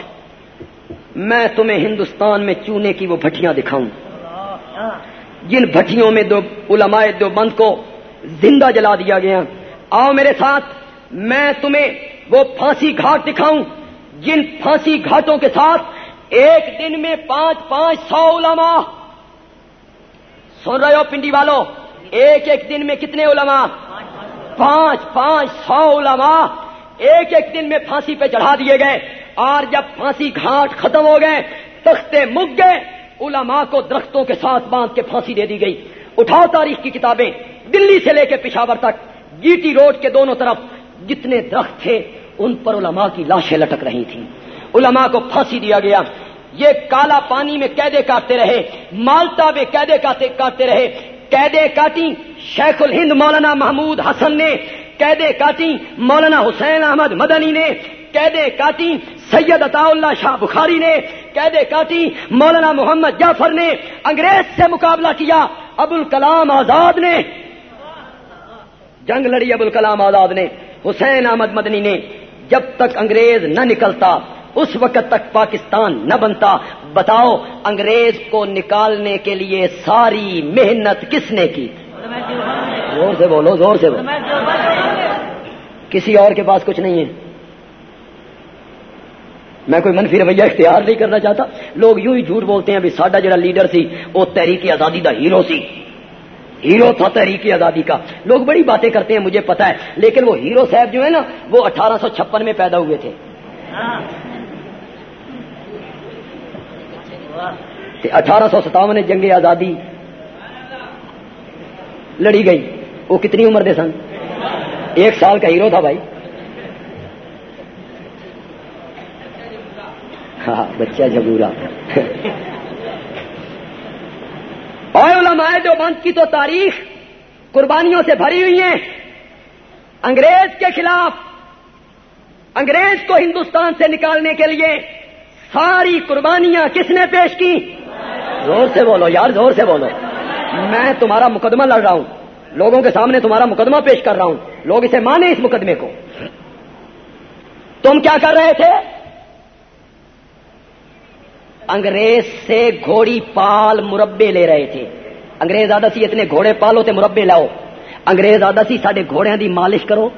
میں تمہیں ہندوستان میں چونے کی وہ بھٹیاں دکھاؤں۔ جن بھٹیوں میں دو علماء دو بند کو زندہ جلا دیا گیا۔ آؤ میرے ساتھ، میں تمہیں وہ پھانسی گھاٹ دکھاؤں، جن پھانسی گھاٹوں کے ساتھ ایک دن میں پانچ پانچ سو علماء۔ سن رہے ہو پنڈی والوں ایک ایک دن میں کتنے علماء؟ پانچ پانچ سو علماء ایک ایک دن میں پھانسی پہ چڑھا دیے گئے۔ اور جب پھانسی گھاٹ ختم ہو گئے، تختے مک گئے، علماء کو درختوں کے ساتھ باندھ کے پھانسی دے دی گئی۔ اٹھاؤ تاریخ کی کتابیں، دلی سے لے کے پشاور تک جی ٹی روڈ کے دونوں طرف۔ جتنے درخت تھے، ان پر علماء کی لاشیں لٹک رہی تھیں۔ علماء کو پھانسی دیا گیا۔ یہ کالا پانی میں قیدے کاٹتے رہے مالٹا میں قیدے کاٹتے رہے۔ قیدے کاٹی شیخ الہند مولانا محمود حسن نے، قیدے کاٹی مولانا حسین احمد مدنی نے، قیدے کاٹی سید عطا اللہ شاہ بخاری نے، قیدے کاٹی مولانا محمد جعفر نے۔ انگریز سے مقابلہ کیا ابو الکلام آزاد نے۔ جنگ لڑی ابو الکلام آزاد نے۔ حسین احمد مدنی نے جب تک انگریز نہ نکلتا، اس وقت تک پاکستان نہ بنتا۔ بتاؤ، انگریز کو نکالنے کے لیے ساری محنت کس نے کی؟ زور سے بولو، زور سے بولو۔ کسی اور کے پاس کچھ نہیں ہے۔ میں کوئی منفی رویہ اختیار نہیں کرنا چاہتا۔ لوگ یوں ہی جھوٹ بولتے ہیں ساڈا جڑا لیڈر سی، وہ تحریک آزادی دا ہیرو سی۔ ہیرو تھا تحریک آزادی کا۔ لوگ بڑی باتیں کرتے ہیں، مجھے پتا ہے۔ لیکن وہ ہیرو صاحب جو ہے نا، وہ اٹھارہ سو چھپن میں پیدا ہوئے تھے۔ اٹھارہ سو ستاون جنگ آزادی لڑی گئی۔ وہ کتنی عمر دے سن؟ ایک سال کا ہیرو تھا بھائی۔ ہاں بچہ جبورا۔ اور علماء جو بند کی تو تاریخ قربانیوں سے بھری ہوئی ہیں۔ انگریز کے خلاف، انگریز کو ہندوستان سے نکالنے کے لیے ساری قربانیاں کس نے پیش کی؟ زور سے بولو یار، زور سے بولو۔ میں تمہارا مقدمہ لڑ رہا ہوں۔ لوگوں کے سامنے تمہارا مقدمہ پیش کر رہا ہوں۔ لوگ اسے مانے اس مقدمے کو۔ تم کیا کر رہے تھے؟ انگریز سے گھوڑی پال مربے لے رہے تھے۔ انگریز آدھا سی اتنے گھوڑے پالو تے مربے لاؤ۔ انگریز آدھا سی سڈے گھوڑیاں دی مالش کرو۔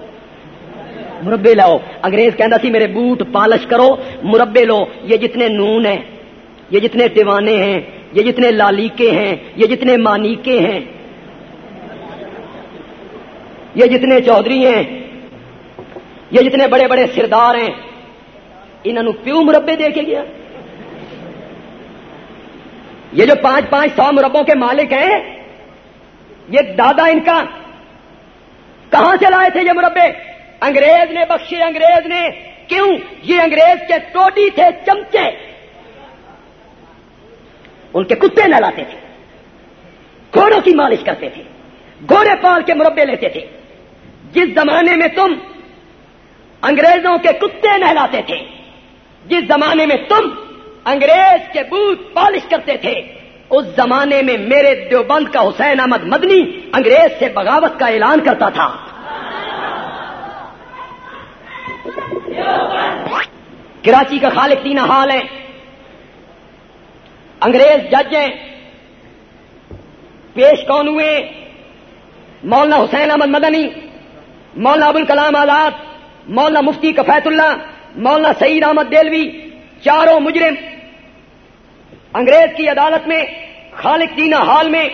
مربے لاؤ۔ انگریز کہندا سی میرے بوٹ پالش کرو، مربے لو۔ یہ جتنے نون ہیں، یہ جتنے ٹیوانے ہیں، یہ جتنے لالیکے ہیں، یہ جتنے مانیکے ہیں، یہ جتنے چودھری ہیں، یہ جتنے بڑے بڑے سردار ہیں انہوں پیو مربے دے کے گیا۔ یہ جو پانچ پانچ سو مربوں کے مالک ہیں، یہ دادا ان کا کہاں سے لائے تھے یہ مربے؟ انگریز نے بخشے انگریز نے۔ کیوں؟ یہ انگریز کے ٹوٹی تھے، چمچے۔ ان کے کتے نہلاتے تھے، گھوڑوں کی مالش کرتے تھے، گھوڑے پال کے مربے لیتے تھے۔ جس زمانے میں تم انگریزوں کے کتے نہلاتے تھے، جس زمانے میں تم انگریز کے بوت پالش کرتے تھے۔ اس زمانے میں میرے دیوبند کا حسین احمد مدنی انگریز سے بغاوت کا اعلان کرتا تھا۔ کراچی کا خالق تین حال ہے۔ انگریز جج ہیں۔ پیش کون ہوئے؟ مولانا حسین احمد مدنی، مولانا ابو الکلام آزاد، مولانا مفتی کفیت اللہ، مولانا سعید احمد دلوی چاروں مجرم۔ انگریز کی عدالت میں، خالق دینا ہال میں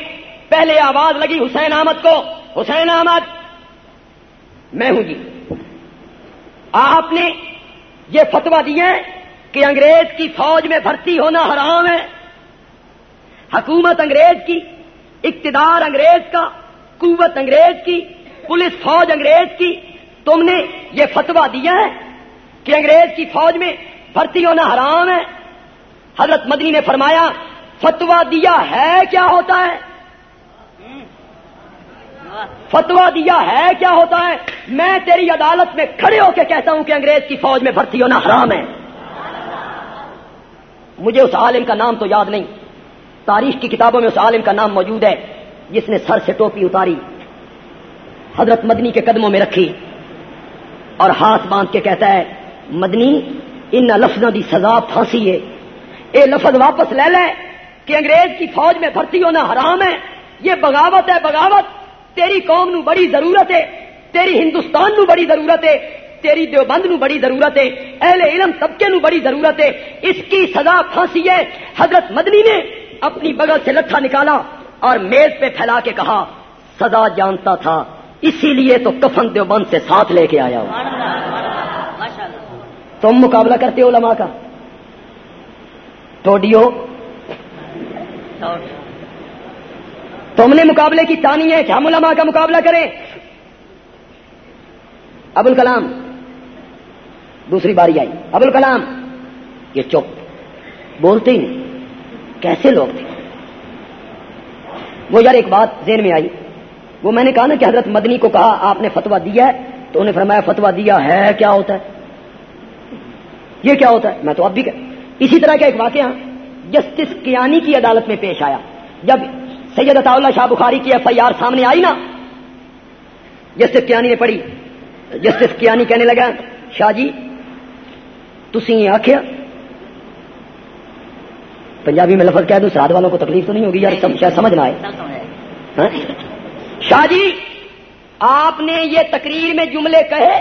پہلے آواز لگی حسین احمد کو۔ حسین احمد، میں ہوں جی۔ آپ نے یہ فتوا دیا ہے کہ انگریز کی فوج میں بھرتی ہونا حرام ہے۔ حکومت انگریز کی، اقتدار انگریز کا، قوت انگریز کی، پولیس فوج انگریز کی۔ تم نے یہ فتوا دیا ہے کہ انگریز کی فوج میں بھرتی ہونا حرام ہے۔ حضرت مدنی نے فرمایا فتوا دیا ہے کیا ہوتا ہے؟ فتوا دیا ہے کیا ہوتا ہے؟ میں تیری عدالت میں کھڑے ہو کے کہتا ہوں کہ انگریز کی فوج میں بھرتی ہونا حرام ہے۔ مجھے اس عالم کا نام تو یاد نہیں۔ تاریخ کی کتابوں میں اس عالم کا نام موجود ہے، جس نے سر سے ٹوپی اتاری۔ حضرت مدنی کے قدموں میں رکھی۔ اور ہاتھ باندھ کے کہتا ہے، مدنی، ان لفظوں کی سزا پھانسی ہے۔ یہ لفظ واپس لے لے کہ انگریز کی فوج میں بھرتی ہونا حرام ہے یہ بغاوت ہے بغاوت۔ تیری قوم نو بڑی ضرورت ہے تیری ہندوستان نو بڑی ضرورت ہے تیری دیوبند نو بڑی ضرورت ہے اہل علم طبقے نو بڑی ضرورت ہے۔ اس کی سزا پھانسی ہے۔ حضرت مدنی نے اپنی بغل سے لٹھا نکالا اور میز پہ پھیلا کے کہا سزا جانتا تھا اسی لیے تو کفن دیوبند سے ساتھ لے کے آیا ہوں۔ تم مقابلہ کرتے ہو لما کا۔ ٹوڈیو تم نے مقابلے کی تانی ہے کہ ہم علماء کا مقابلہ کریں؟ ابو الکلام دوسری باری آئی۔ ابو الکلام یہ چپ۔ بولتے ہی نہیں۔ کیسے لوگ تھے؟ وہ یار ایک بات ذہن میں آئی۔ وہ میں نے کہا نا کہ حضرت مدنی کو کہا آپ نے فتوا دیا ہے؟ تو انہیں فرمایا فتوا دیا ہے کیا ہوتا ہے؟ یہ کیا ہوتا ہے؟ میں تو اب بھی کہ اسی طرح کا ایک واقعہ جسٹس کیانی کی عدالت میں پیش آیا۔ جب سید عطا اللہ شاہ بخاری کی ایف آئی آر سامنے آئی نا، جسٹس کیانی نے پڑھی۔ جسٹس کیانی کہنے لگا، شاہ جی تھی آخیا پنجابی میں لفظ کہہ دوں سراد والوں کو تکلیف تو نہیں ہوگی، یار شاید سمجھ نہ آئے۔ ہاں؟ شاہ جی آپ نے یہ تقریر میں جملے کہے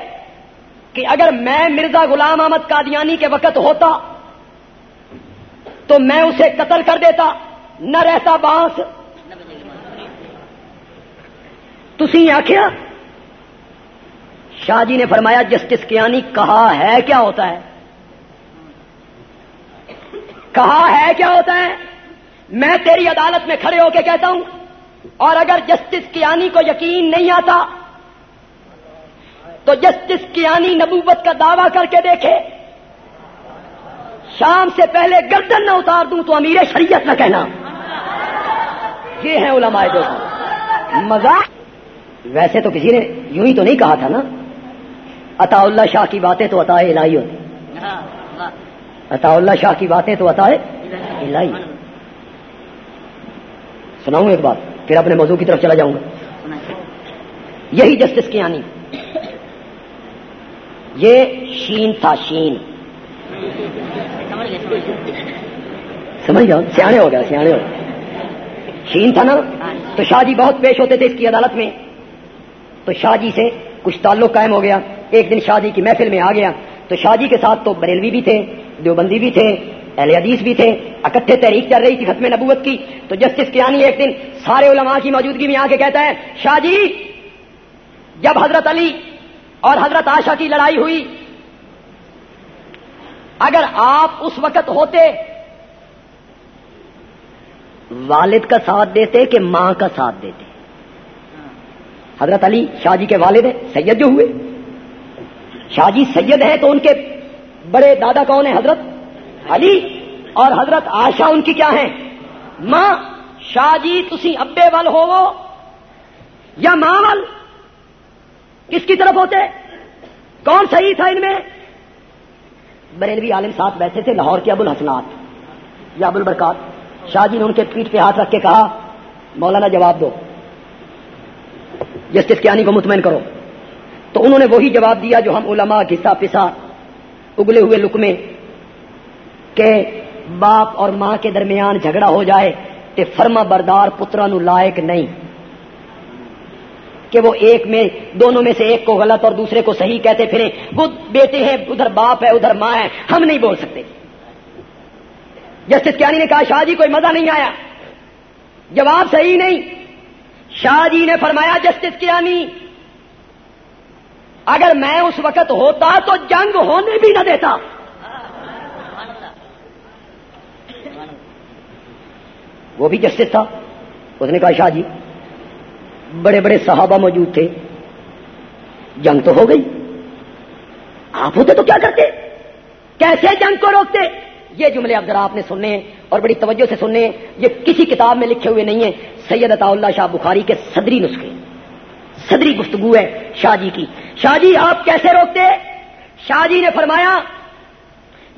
کہ اگر میں مرزا غلام احمد قادیانی کے وقت ہوتا تو میں اسے قتل کر دیتا۔ نہ رہتا بانس۔ تھی آخیا شاہ جی نے فرمایا، جسٹس کیانی، کہا ہے کیا ہوتا ہے؟ کہا ہے کیا ہوتا ہے؟ میں تیری عدالت میں کھڑے ہو کے کہتا ہوں۔ اور اگر جسٹس کیانی کو یقین نہیں آتا، تو جسٹس کیانی نبوت کا دعویٰ کر کے دیکھے۔ شام سے پہلے گردن نہ اتار دوں تو امیر شریعت نہ کہنا۔ یہ ہے علماء جو مزاق ویسے تو کسی نے یوں ہی تو نہیں کہا تھا نا۔ عطا اللہ شاہ کی باتیں تو عطا الہی ہوتی۔ عطا اللہ شاہ کی باتیں تو عطا الہی۔ سناؤں ایک بات، پھر اپنے موضوع کی طرف چلا جاؤں گا۔ یہی جسٹس کی آنی یہ شین تھا، شین۔ سمجھ گیا؟ سیانے ہو گیا، سیانے ہو گیا۔ شین تھا نا؟ تو شاہ جی بہت پیش ہوتے تھے اس کی عدالت میں۔ تو شاہ جی سے کچھ تعلق قائم ہو گیا۔ ایک دن شاہ جی کی محفل میں آ گیا۔ تو شاہ جی کے ساتھ تو بریلوی بھی تھے، دیوبندی بھی تھے، اہل حدیث بھی تھے، اکٹھے تحریک چل رہی تھی ختم نبوت کی۔ تو جسٹس کیانی ایک دن سارے علماء کی موجودگی میں آ کے کہتا ہے شاہ جی جب حضرت علی اور حضرت آشا کی لڑائی ہوئی اگر آپ اس وقت ہوتے، والد کا ساتھ دیتے کہ ماں کا ساتھ دیتے۔ حضرت علی شاہ جی کے والد ہیں، سید جو ہوئے۔ شاہ جی سید ہیں تو ان کے بڑے دادا کون ہیں؟ حضرت علی۔ اور حضرت آشا ان کی کیا ہے ماں، شاہ جی تھی ابے ول ہو یا ماں ول؟ کس کی طرف ہوتے؟ کون صحیح تھا ان میں؟ بریلوی عالم ساتھ بیٹھے تھے، لاہور کے ابو الحسنات یا ابو البرکات شاہ جی نے ان کے پیٹ پہ ہاتھ رکھ کے کہا، مولانا جواب دو۔ جسٹس کیانی کو مطمئن کرو۔ تو انہوں نے وہی جواب دیا جو ہم علماء گھسا پسا اگلے ہوئے لکمے کہ باپ اور ماں کے درمیان جھگڑا ہو جائے کہ فرما بردار پترا نو لائق نہیں۔ کہ وہ ایک میں دونوں میں سے ایک کو غلط اور دوسرے کو صحیح کہتے پھرے وہ بیٹے ہیں، ادھر باپ ہے، ادھر ماں ہے، ہم نہیں بول سکتے۔ جسٹس کیانی نے کہا، شاہ جی کوئی مزہ نہیں آیا۔ جواب صحیح نہیں۔ شاہ جی نے فرمایا، جسٹس کیانی، اگر میں اس وقت ہوتا تو جنگ ہونے بھی نہ دیتا۔ وہ بھی جسٹس تھا۔ اس نے کہا، شاہ جی بڑے بڑے صحابہ موجود تھے۔ جنگ تو ہو گئی۔ آپ ہوتے تو کیا کرتے؟ کیسے جنگ کو روکتے؟ یہ جملے اب ذرا آپ نے سننے ہیں اور بڑی توجہ سے سننے ہیں، یہ کسی کتاب میں لکھے ہوئے نہیں ہیں۔ سید عطا اللہ شاہ بخاری کے صدری نسخے۔ صدری گفتگو ہے شاہ جی کی۔ شاہ جی آپ کیسے روکتے؟ شاہ جی نے فرمایا،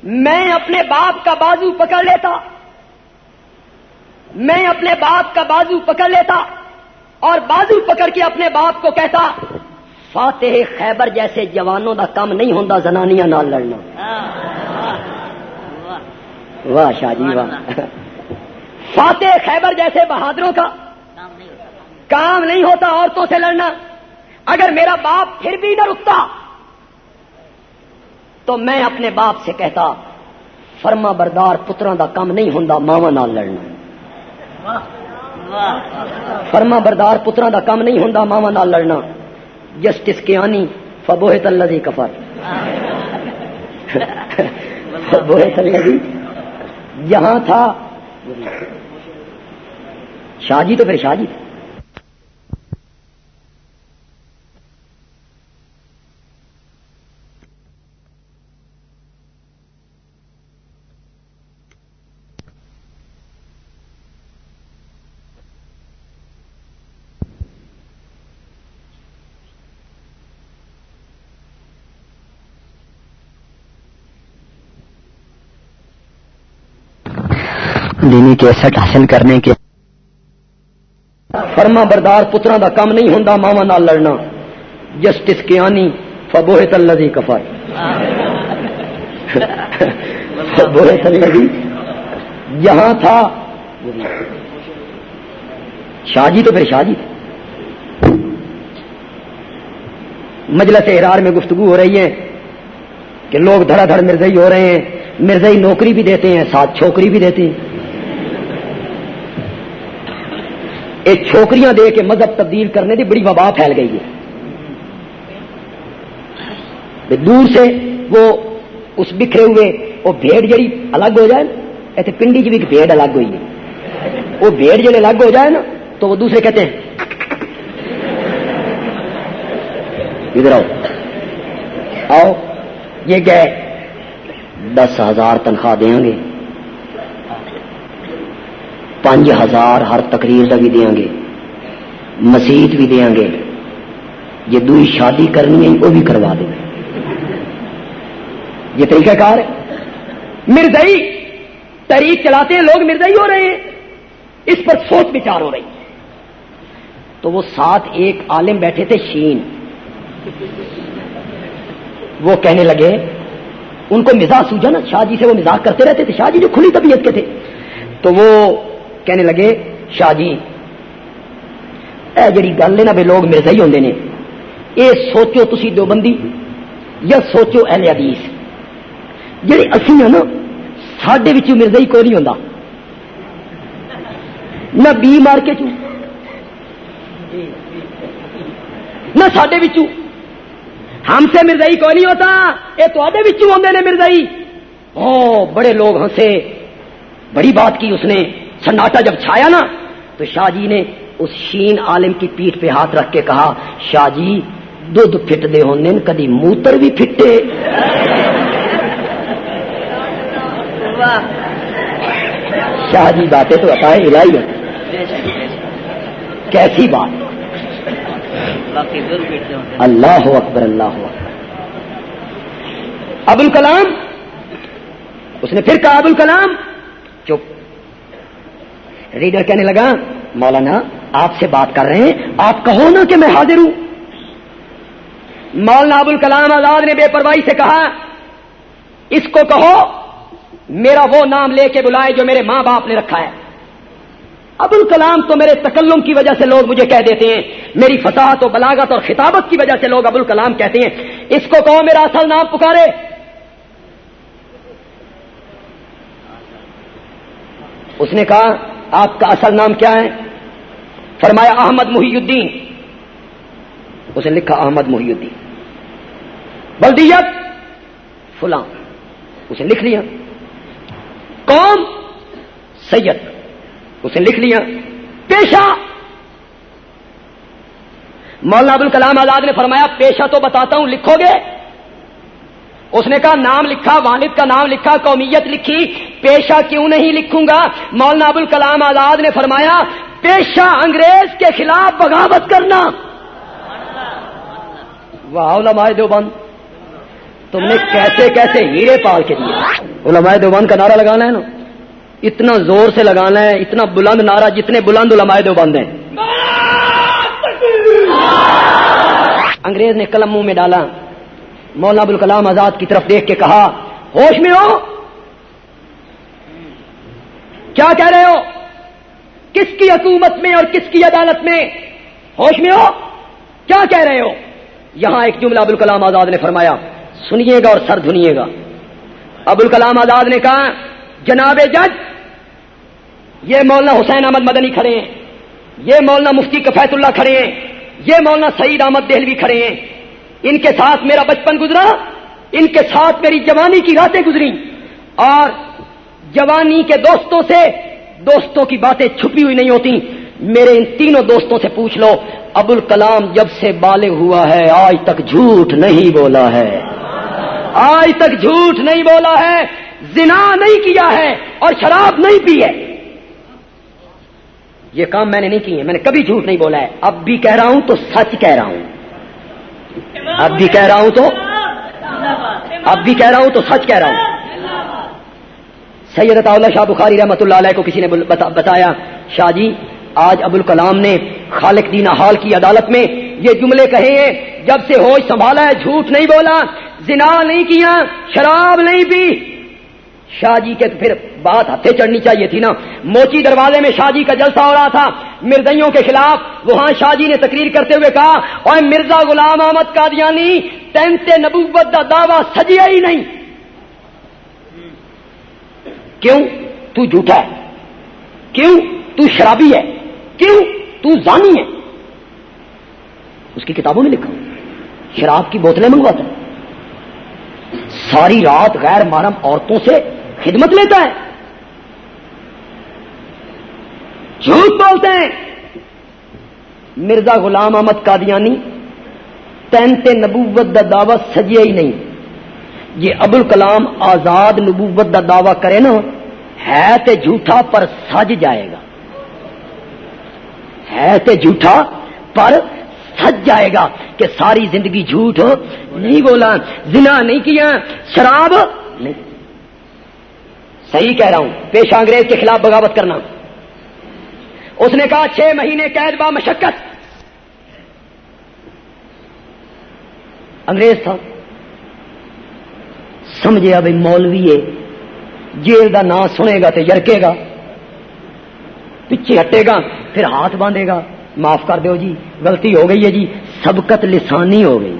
میں اپنے باپ کا بازو پکڑ لیتا۔ میں اپنے باپ کا بازو پکڑ لیتا۔ اور بازو پکڑ کے اپنے باپ کو کہتا، فاتح خیبر جیسے جوانوں کا کام نہیں ہوتا زنانیاں نال لڑنا۔ واہ شاہ جی واہ۔ فاتح خیبر جیسے بہادروں کا کام نہیں ہوتا، عورتوں سے لڑنا۔ اگر میرا باپ پھر بھی نہ رکتا، تو میں اپنے باپ سے کہتا، فرما بردار پترا کا کام نہیں ہوں ماوا نال لڑنا۔ فرما بردار پترا کا کام نہیں ہوندا ماوا نال لڑنا۔ جسٹس کیانی فبوہت اللہ کفر۔ فبوہت اللہ جہاں تھا۔ شاہ جی تو پھر شاہ جی تھے۔ دینی کیسٹ حاصل کرنے کے فرما بردار پترا کا کام نہیں ہوں ماوا نال لڑنا۔ جسٹس کیانی، فبوہت اللہ کفر۔ فبوہت اللہ جہاں تھا۔ شاہ جی تو پھر شاہ جی۔ مجلس احرار میں گفتگو ہو رہی ہے کہ لوگ دھڑا دھڑ مرزئی ہو رہے ہیں۔ مرزئی نوکری بھی دیتے ہیں، ساتھ چھوکری بھی دیتے ہیں۔ ایک چھوکریاں دے کے مذہب تبدیل کرنے کی بڑی وبا پھیل گئی ہے۔ دور سے وہ اس بکھرے ہوئے، وہ بھیڑ جڑی الگ ہو جائے ایسے پنڈی چ بھی ایک بھیڑ الگ ہوئی ہے۔ وہ بھیڑ جڑے الگ ہو جائے نا، تو وہ دوسرے کہتے ہیں، ادھر آؤ۔ آؤ، یہ گئے دس ہزار تنخواہ دیں گے۔ پانچ ہزار ہر تقریر کا بھی دیں گے، مسیت بھی دیں گے۔ یہ دوئی شادی کرنی ہے وہ بھی کروا دیں یہ طریقہ کار ہے۔ مرزئی تحریک چلاتے ہیں، لوگ مرزئی ہو رہے ہیں۔ اس پر سوچ بچار ہو رہی۔ ہے تو وہ ساتھ ایک عالم بیٹھے تھے، شین۔ وہ کہنے لگے، ان کو مزاح سوجا نا، شاہ جی سے وہ مزاح کرتے رہتے تھے، شاہ جی جو کھلی طبیعت کے تھے۔ تو وہ کہنے لگے، شاہ جی اے جڑی گل ہے نا بے لوگ مرزا ہی ہوتے ہیں یہ سوچو تھی دو بندی یا سوچو اہل حدیث، جڑے اسی ہیں نا سڈے مرزا ہی کوئی نہیں ہوتا نہ بی مار کے چو نہ سڈے ہم سے مرزائی کوئی نہیں ہوتا یہ تو آدھے نے مرزائی۔ او بڑے لوگ ہنسے، بڑی بات کی اس نے۔ سناٹا جب چھایا نا، تو شاہ جی نے اس شین عالم کی پیٹ پہ ہاتھ رکھ کے کہا، شاہ جی دھد فٹ دے ہونے کدی موتر بھی پھٹے؟ شاہ جی باتیں تو بتائے الہی کیسی بات؟ اللہ اکبر، اللہ ابو الکلام اس نے پھر کہا ابو الکلام چپ۔ ریڈر کہنے لگا، مولانا، آپ سے بات کر رہے ہیں، آپ کہو نا کہ میں حاضر ہوں. مولانا ابو الکلام آزاد نے بے پرواہی سے کہا، اس کو کہو، میرا وہ نام لے کے بلائے جو میرے ماں باپ نے رکھا ہے. ابو الکلام تو میرے تکلم کی وجہ سے لوگ مجھے کہہ دیتے ہیں، میری فصاحت و بلاغت اور خطابت کی وجہ سے لوگ ابو الکلام کہتے ہیں، اس کو کہو میرا اصل نام پکارے. اس نے کہا آپ کا اصل نام کیا ہے؟ فرمایا احمد محی الدین۔ اس نے لکھا احمد محی الدین۔ بلدیت فلاں۔ اسے لکھ لیا۔ کون سید۔ اسے لکھ لیا۔ پیشہ۔ مولانا ابو الکلام آزاد نے فرمایا، پیشہ تو بتاتا ہوں، لکھو گے؟ اس نے کہا، نام لکھا، والد کا نام لکھا، قومیت لکھی، پیشہ کیوں نہیں لکھوں گا؟ مولانا ابو الکلام آزاد نے فرمایا، پیشہ انگریز کے خلاف بغاوت کرنا۔ واہ، علماء دیوبند، تم نے کیسے کیسے ہیرے پال کے دیے؟ علماء دیوبند کا نعرہ لگانا ہے نا۔ اتنا زور سے لگانا ہے، اتنا بلند نعرہ جتنے بلند علماء دو بند ہیں۔ انگریز نے قلم منہ میں ڈالا۔ مولانا ابوالکلام آزاد کی طرف دیکھ کے کہا، ہوش میں ہو؟ کیا کہہ رہے ہو؟ کس کی حکومت میں اور کس کی عدالت میں ہوش میں ہو؟ کیا کہہ رہے ہو؟ یہاں ایک جملہ ابو الکلام آزاد نے فرمایا، سنیے گا اور سر دھنیے گا۔ ابو الکلام آزاد نے کہا، جناب جج، یہ مولانا حسین احمد مدنی کھڑے ہیں، یہ مولانا مفتی کفیت اللہ کھڑے ہیں، یہ مولانا سعید احمد دہلوی کھڑے ہیں۔ ان کے ساتھ میرا بچپن گزرا، ان کے ساتھ میری جوانی کی راتیں گزری، اور جوانی کے دوستوں سے دوستوں کی باتیں چھپی ہوئی نہیں ہوتی۔ میرے ان تینوں دوستوں سے پوچھ لو ابو الکلام جب سے بالغ ہوا ہے، آج تک جھوٹ نہیں بولا ہے۔ آج تک جھوٹ نہیں بولا ہے، زنا نہیں کیا ہے، اور شراب نہیں پی ہے۔ یہ کام میں نے نہیں کیے، میں نے کبھی جھوٹ نہیں بولا ہے۔ اب بھی کہہ رہا ہوں تو سچ کہہ رہا ہوں۔ اب بھی کہہ رہا ہوں تو؟ اب بھی کہہ رہا ہوں تو سچ کہہ رہا ہوں۔ سید اللہ شاہ بخاری رحمۃ اللہ علیہ کو کسی نے بتایا، شاہ جی آج ابو الکلام نے خالق دینا حال کی عدالت میں یہ جملے کہے ہیں، جب سے ہوش سنبھالا ہے، جھوٹ نہیں بولا، زنا نہیں کیا، شراب نہیں پی شاہ جی کے پھر بات ہتھے چڑھنی چاہیے تھی نا۔ موچی دروازے میں شاہ جی کا جلسہ ہو رہا تھا۔ مرزائیوں کے خلاف وہاں شاہ جی نے تقریر کرتے ہوئے کہا اور مرزا غلام احمد قادیانی تینت نبوت کا دعوی سجیا ہی نہیں۔ کیوں؟ تو جھوٹا ہے۔ کیوں؟ تو شرابی ہے۔ کیوں؟ تو زانی ہے۔ اس کی کتابوں میں لکھا شراب کی بوتلیں منگواتا ساری رات غیر محرم عورتوں سے خدمت لیتا ہے۔ جھوٹ بولتے ہیں۔ مرزا غلام احمد قادیانی، تینتے نبوت دا دعوی سجیا ہی نہیں۔ یہ ابو الکلام آزاد نبوت کا دعوی کرے نا، ہے تے جھوٹا پر سج جائے گا۔ ہے تے جھوٹا پر سج جائے گا کہ ساری زندگی جھوٹ، نہیں بولا، زنا نہیں کیا، شراب نہیں۔ صحیح کہہ رہا ہوں پیشہ انگریز کے خلاف بغاوت کرنا۔ اس نے کہا، چھ مہینے قید با مشقت۔ انگریز تھا۔ سمجھے ابھی مولوی ہے جیل کا نام سنے گا تو یرکے گا۔ پیچھے ہٹے گا، پھر ہاتھ باندھے گا۔ معاف کر دو جی غلطی ہو گئی ہے جی سبقت لسانی ہو گئی۔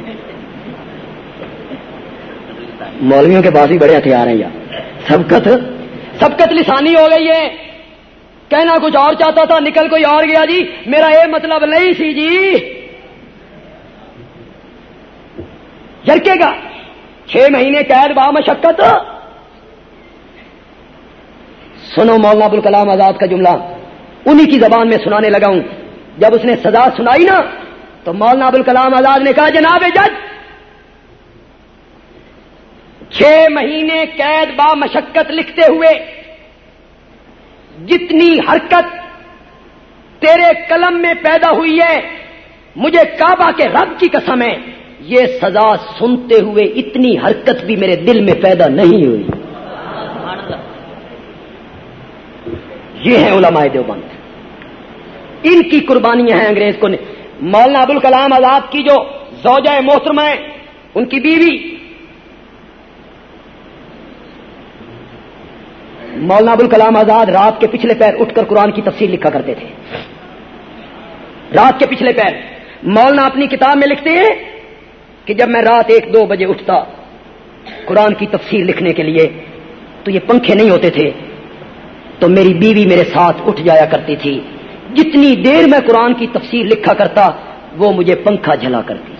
مولویوں کے پاس بھی بڑے ہتھیار ہیں یار۔ سبقت سبقت لسانی ہو گئی ہے۔ کہنا کچھ اور چاہتا تھا، نکل کوئی اور گیا جی۔ میرا یہ مطلب نہیں سی جی۔ جرکے گا۔ چھ مہینے قید با مشقت۔ سنو مولانا ابو الکلام آزاد کا جملہ۔ انہی کی زبان میں سنانے لگا ہوں۔ جب اس نے سزا سنائی نا، تو مولانا ابو الکلام آزاد نے کہا، جناب جج چھ مہینے قید با مشقت لکھتے ہوئے جتنی حرکت تیرے قلم میں پیدا ہوئی ہے، مجھے کعبہ کے رب کی قسم ہے، یہ سزا سنتے ہوئے اتنی حرکت بھی میرے دل میں پیدا نہیں ہوئی۔ یہ ہیں علماء دیوبند۔ ان کی قربانیاں ہیں انگریز کو، مولانا ابو الکلام آزاد کی جو زوجہ محترم ہے ان کی بیوی مولانا ابو الکلام آزاد رات کے پچھلے پیر اٹھ کر قرآن کی تفسیر لکھا کرتے تھے۔ رات کے پچھلے پیر۔ مولانا اپنی کتاب میں لکھتے ہیں کہ جب میں رات ایک دو بجے اٹھتا قرآن کی تفسیر لکھنے کے لیے تو یہ پنکھے نہیں ہوتے تھے، تو میری بیوی میرے ساتھ اٹھ جایا کرتی تھی۔ جتنی دیر میں قرآن کی تفسیر لکھا کرتا، وہ مجھے پنکھا جلا کرتی۔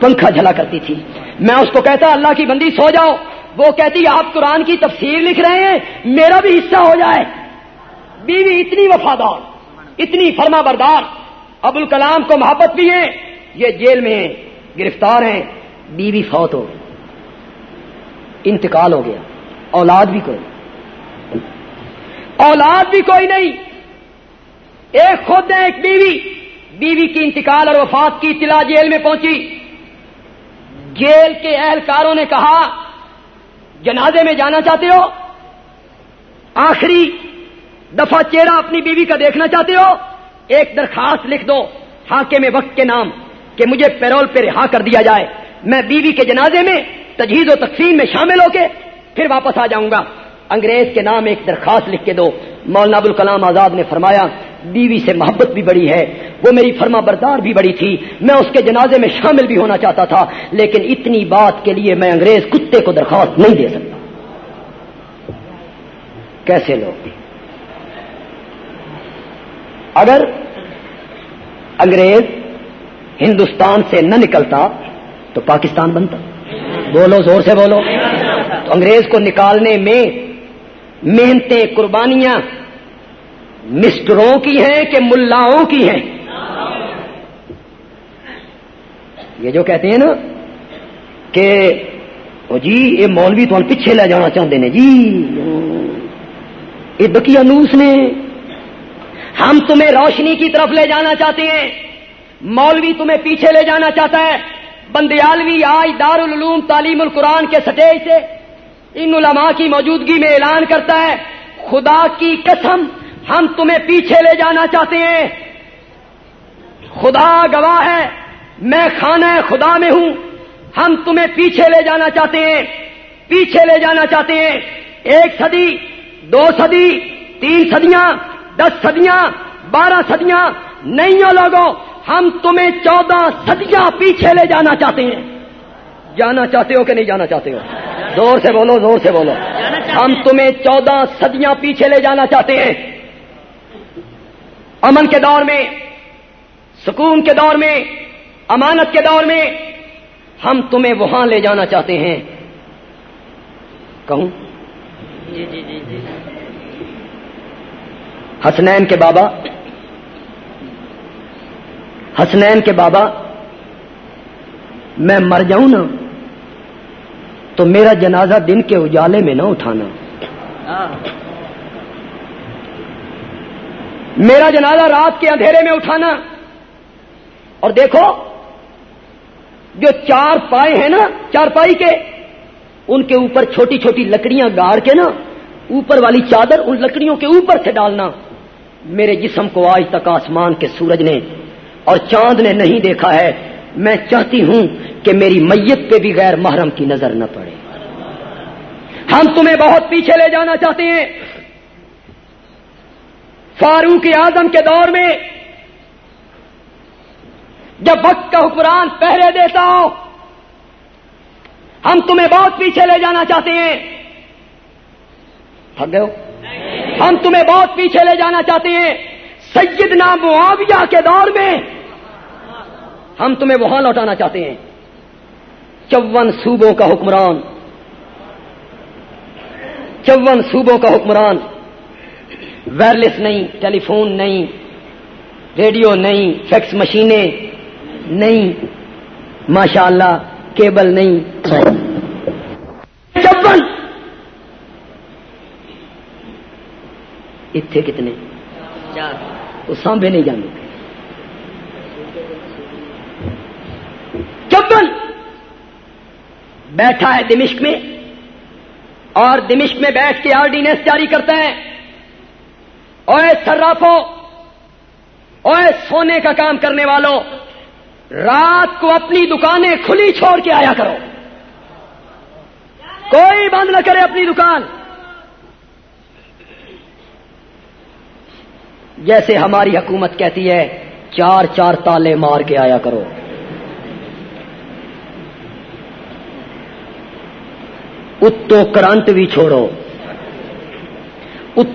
پنکھا جلا کرتی تھی۔ میں اس کو کہتا، اللہ کی بندی سو جاؤ۔ وہ کہتی آپ قرآن کی تفسیر لکھ رہے ہیں، میرا بھی حصہ ہو جائے۔ بیوی اتنی وفادار، اتنی فرما بردار ابو الکلام کو محبت بھی ہے، یہ جیل میں گرفتار ہیں، بیوی فوت ہو گئی۔ انتقال ہو گیا۔ اولاد بھی کوئی۔ اولاد بھی کوئی نہیں۔ ایک خود ہے ایک بیوی۔ بیوی کی انتقال اور وفات کی اطلاع جیل میں پہنچی۔ جیل کے اہلکاروں نے کہا جنازے میں جانا چاہتے ہو؟ آخری دفعہ چہرہ اپنی بیوی کا دیکھنا چاہتے ہو؟ ایک درخواست لکھ دو ہاکے میں وقت کے نام کہ مجھے پیرول پہ رہا کر دیا جائے۔ میں بیوی کے جنازے میں تجہیز و تقسیم میں شامل ہو کے پھر واپس آ جاؤں گا۔ انگریز کے نام ایک درخواست لکھ کے دو۔ مولانا ابو الکلام آزاد نے فرمایا بیوی سے محبت بھی بڑی ہے۔ وہ میری فرما بردار بھی بڑی تھی۔ میں اس کے جنازے میں شامل بھی ہونا چاہتا تھا، لیکن اتنی بات کے لیے میں انگریز کتے کو درخواست نہیں دے سکتا۔ کیسے لوگ اگر انگریز ہندوستان سے نہ نکلتا تو پاکستان بنتا۔ بولو، زور سے بولو۔ تو انگریز کو نکالنے میں محنتیں، قربانیاں مسٹروں کی ہیں کہ ملاؤں کی ہیں؟ یہ جو کہتے ہیں نا کہ جی یہ مولوی تو پیچھے لے جانا چاہتے ہیں جی۔ یہ دکیا نوس نے ہم تمہیں روشنی کی طرف لے جانا چاہتے ہیں۔ مولوی تمہیں پیچھے لے جانا چاہتا ہے۔ بندیالوی آج دار العلوم تعلیم القرآن کے سٹیج سے ان علماء کی موجودگی میں اعلان کرتا ہے۔ خدا کی قسم ہم تمہیں پیچھے لے جانا چاہتے ہیں۔ خدا گواہ ہے میں خانہ خدا میں ہوں۔ ہم تمہیں پیچھے لے جانا چاہتے ہیں۔ پیچھے لے جانا چاہتے ہیں۔ ایک صدی دو صدی تین صدیاں دس صدیاں بارہ صدیاں۔ نہیں لوگوں ہم تمہیں چودہ صدیاں پیچھے لے جانا چاہتے ہیں۔ جانا چاہتے ہو کہ نہیں جانا چاہتے ہو؟ زور سے بولو زور سے بولو۔ ہم تمہیں چودہ صدیاں پیچھے لے جانا چاہتے ہیں۔ امن کے دور میں سکون کے دور میں امانت کے دور میں ہم تمہیں وہاں لے جانا چاہتے ہیں۔ کہوں؟ جی جی جی جی۔ حسنین کے بابا۔ حسنین کے بابا میں مر جاؤں نا تو میرا جنازہ دن کے اجالے میں نہ اٹھانا۔ میرا جنازہ رات کے اندھیرے میں اٹھانا۔ اور دیکھو، جو چار پائے ہیں نا، چار پائی کے، ان کے اوپر چھوٹی چھوٹی لکڑیاں گاڑ کے نا، اوپر والی چادر ان لکڑیوں کے اوپر سے ڈالنا۔ میرے جسم کو آج تک آسمان کے سورج نے اور چاند نے نہیں دیکھا ہے۔ میں چاہتی ہوں کہ میری میت پہ بھی غیر محرم کی نظر نہ پڑے۔ ہم تمہیں بہت پیچھے لے جانا چاہتے ہیں۔ فاروق اعظم کے دور میں جب وقت کا حکمران پہرے دیتا ہو، ہم تمہیں بہت پیچھے لے جانا چاہتے ہیں۔ تھک گئے ہو؟ ہم تمہیں بہت پیچھے لے جانا چاہتے ہیں۔ سیدنا معاویہ کے دور میں ہم تمہیں وہاں لوٹانا چاہتے ہیں۔ چون صوبوں کا حکمران۔ چون صوبوں کا حکمران۔ وائرلیس نہیں ٹیلی فون نہیں ریڈیو نہیں فیکس مشینیں نہیں ماشاء اللہ کیبل نہیں چون اتنے کتنے وہ سانبے نہیں جانے چبل بیٹھا ہے دمشق میں اور دمشق میں بیٹھ کے آرڈیننس جاری کرتا ہے اوے سرافو، اوے سونے کا کام کرنے والوں رات کو اپنی دکانیں کھلی چھوڑ کے آیا کرو۔ کوئی بند نہ کرے اپنی دکان۔ جیسے ہماری حکومت کہتی ہے، چار چار تالے مار کے آیا کرو۔ اتو کرنٹ بھی چھوڑو۔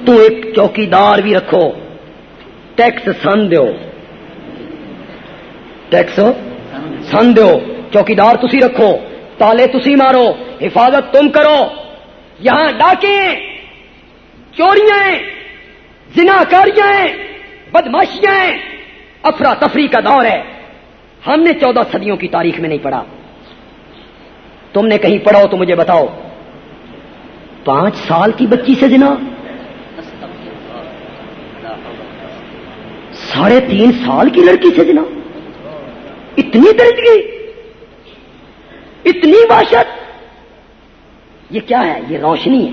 اتو ایک چوکیدار بھی رکھو۔ ٹیکس سن دو ٹیکس سن دو چوکیدار تسی رکھو۔ تالے تسی مارو۔ حفاظت تم کرو۔ یہاں ڈاکے چوریاں جنا کاریاں بدماشیاں افرا تفری کا دور ہے۔ ہم نے چودہ صدیوں کی تاریخ میں نہیں پڑھا۔ تم نے کہیں پڑھو تو مجھے بتاؤ۔ پانچ سال کی بچی سے جنا ساڑھے تین سال کی لڑکی سے جنا اتنی درجگی اتنی وحشت یہ کیا ہے؟ یہ روشنی ہے۔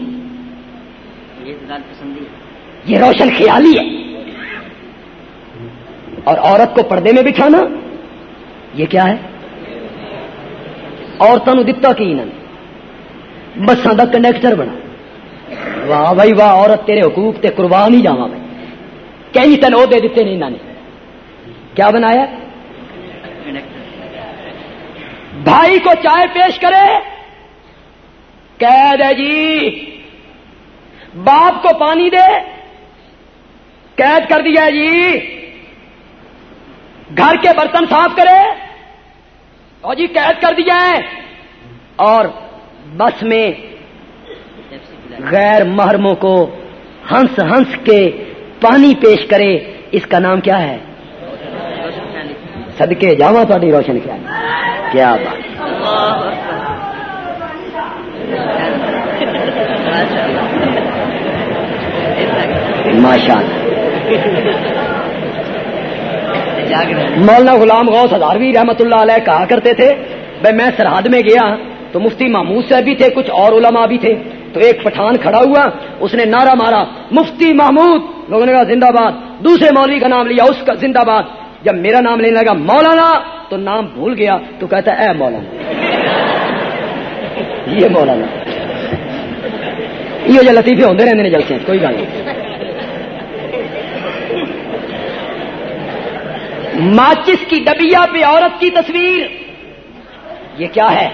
یہ روشن خیالی ہے۔ اور عورت کو پردے میں بٹھانا یہ کیا ہے؟ عورتوں دتا کی انہوں بسان کا کنڈکٹر بنا۔ واہ بھائی واہ عورت تیرے حقوق تے قربان ہی جاوا میں۔ کئی تین عہدے دیتے نہیں انہوں نے کیا بنایا؟ بھائی کو چائے پیش کرے۔ قید ہے جی۔ باپ کو پانی دے۔ قید کر دیا جی۔ گھر کے برتن صاف کرے۔ اور جی قید کر دیا ہے۔ اور بس میں غیر محرموں کو ہنس ہنس کے پانی پیش کرے، اس کا نام کیا ہے؟ صدقے جاوا تاری روشن کیا کیا بات؟ ماشاء مولانا غلام غوث ہزاروی رحمت اللہ علیہ کہا کرتے تھے بھائی میں سرحد میں گیا تو مفتی محمود صاحب بھی تھے، کچھ اور علماء بھی تھے۔ تو ایک پٹھان کھڑا ہوا، اس نے نعرہ مارا، مفتی محمود لوگوں نے کہا، زندہ باد. دوسرے مولوی کا نام لیا، اس کا زندہ باد. جب میرا نام لینے لگا، مولانا، تو نام بھول گیا، تو کہتا ہے، اے مولانا. یہ مولانا. یہ جو لطیفے ہوتے رہتے ہیں جلسے کوئی گل نہیں. ماچس کی ڈبیا پہ عورت کی تصویر. یہ کیا ہے؟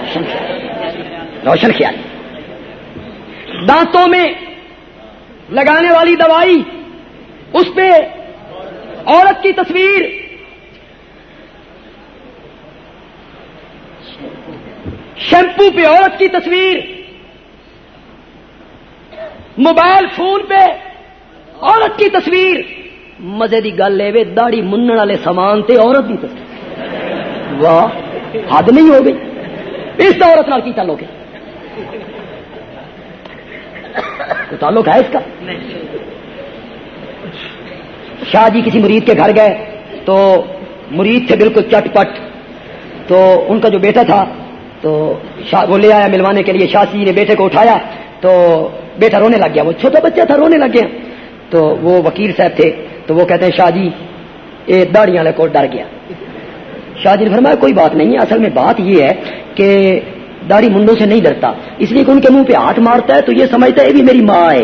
روشن خیال. روشن خیال. دانتوں میں لگانے والی دوائی، اس پہ عورت کی تصویر۔ شیمپو پہ عورت کی تصویر۔ موبائل فون پہ عورت کی تصویر۔ مزے کی گل ہے داڑی منن والے سامان تے عورت کی تصویر۔ واہ، حد نہیں ہو گئی۔ اس عورت نال کی تعلق ہے؟ کوئی تعلق ہے اس کا؟ شاہ جی کسی مرید کے گھر گئے تو مرید تھے بالکل چٹ پٹ تو ان کا جو بیٹا تھا، تو شاہ وہ لے آیا ملوانے کے لیے، شاہ جی نے بیٹے کو اٹھایا، تو بیٹا رونے لگ گیا، وہ چھوٹا بچہ تھا، رونے لگ گیا۔ تو وہ وکیل صاحب تھے، تو وہ کہتے ہیں، شاہ جی یہ داڑی والے کو ڈر گیا۔ شاہ جی نے فرمایا، کوئی بات نہیں ہے اصل میں بات یہ ہے کہ داڑھی منڈوں سے نہیں ڈرتا اس لیے کہ ان کے منہ پہ ہاتھ مارتا ہے تو یہ سمجھتا ہے یہ بھی میری ماں ہے۔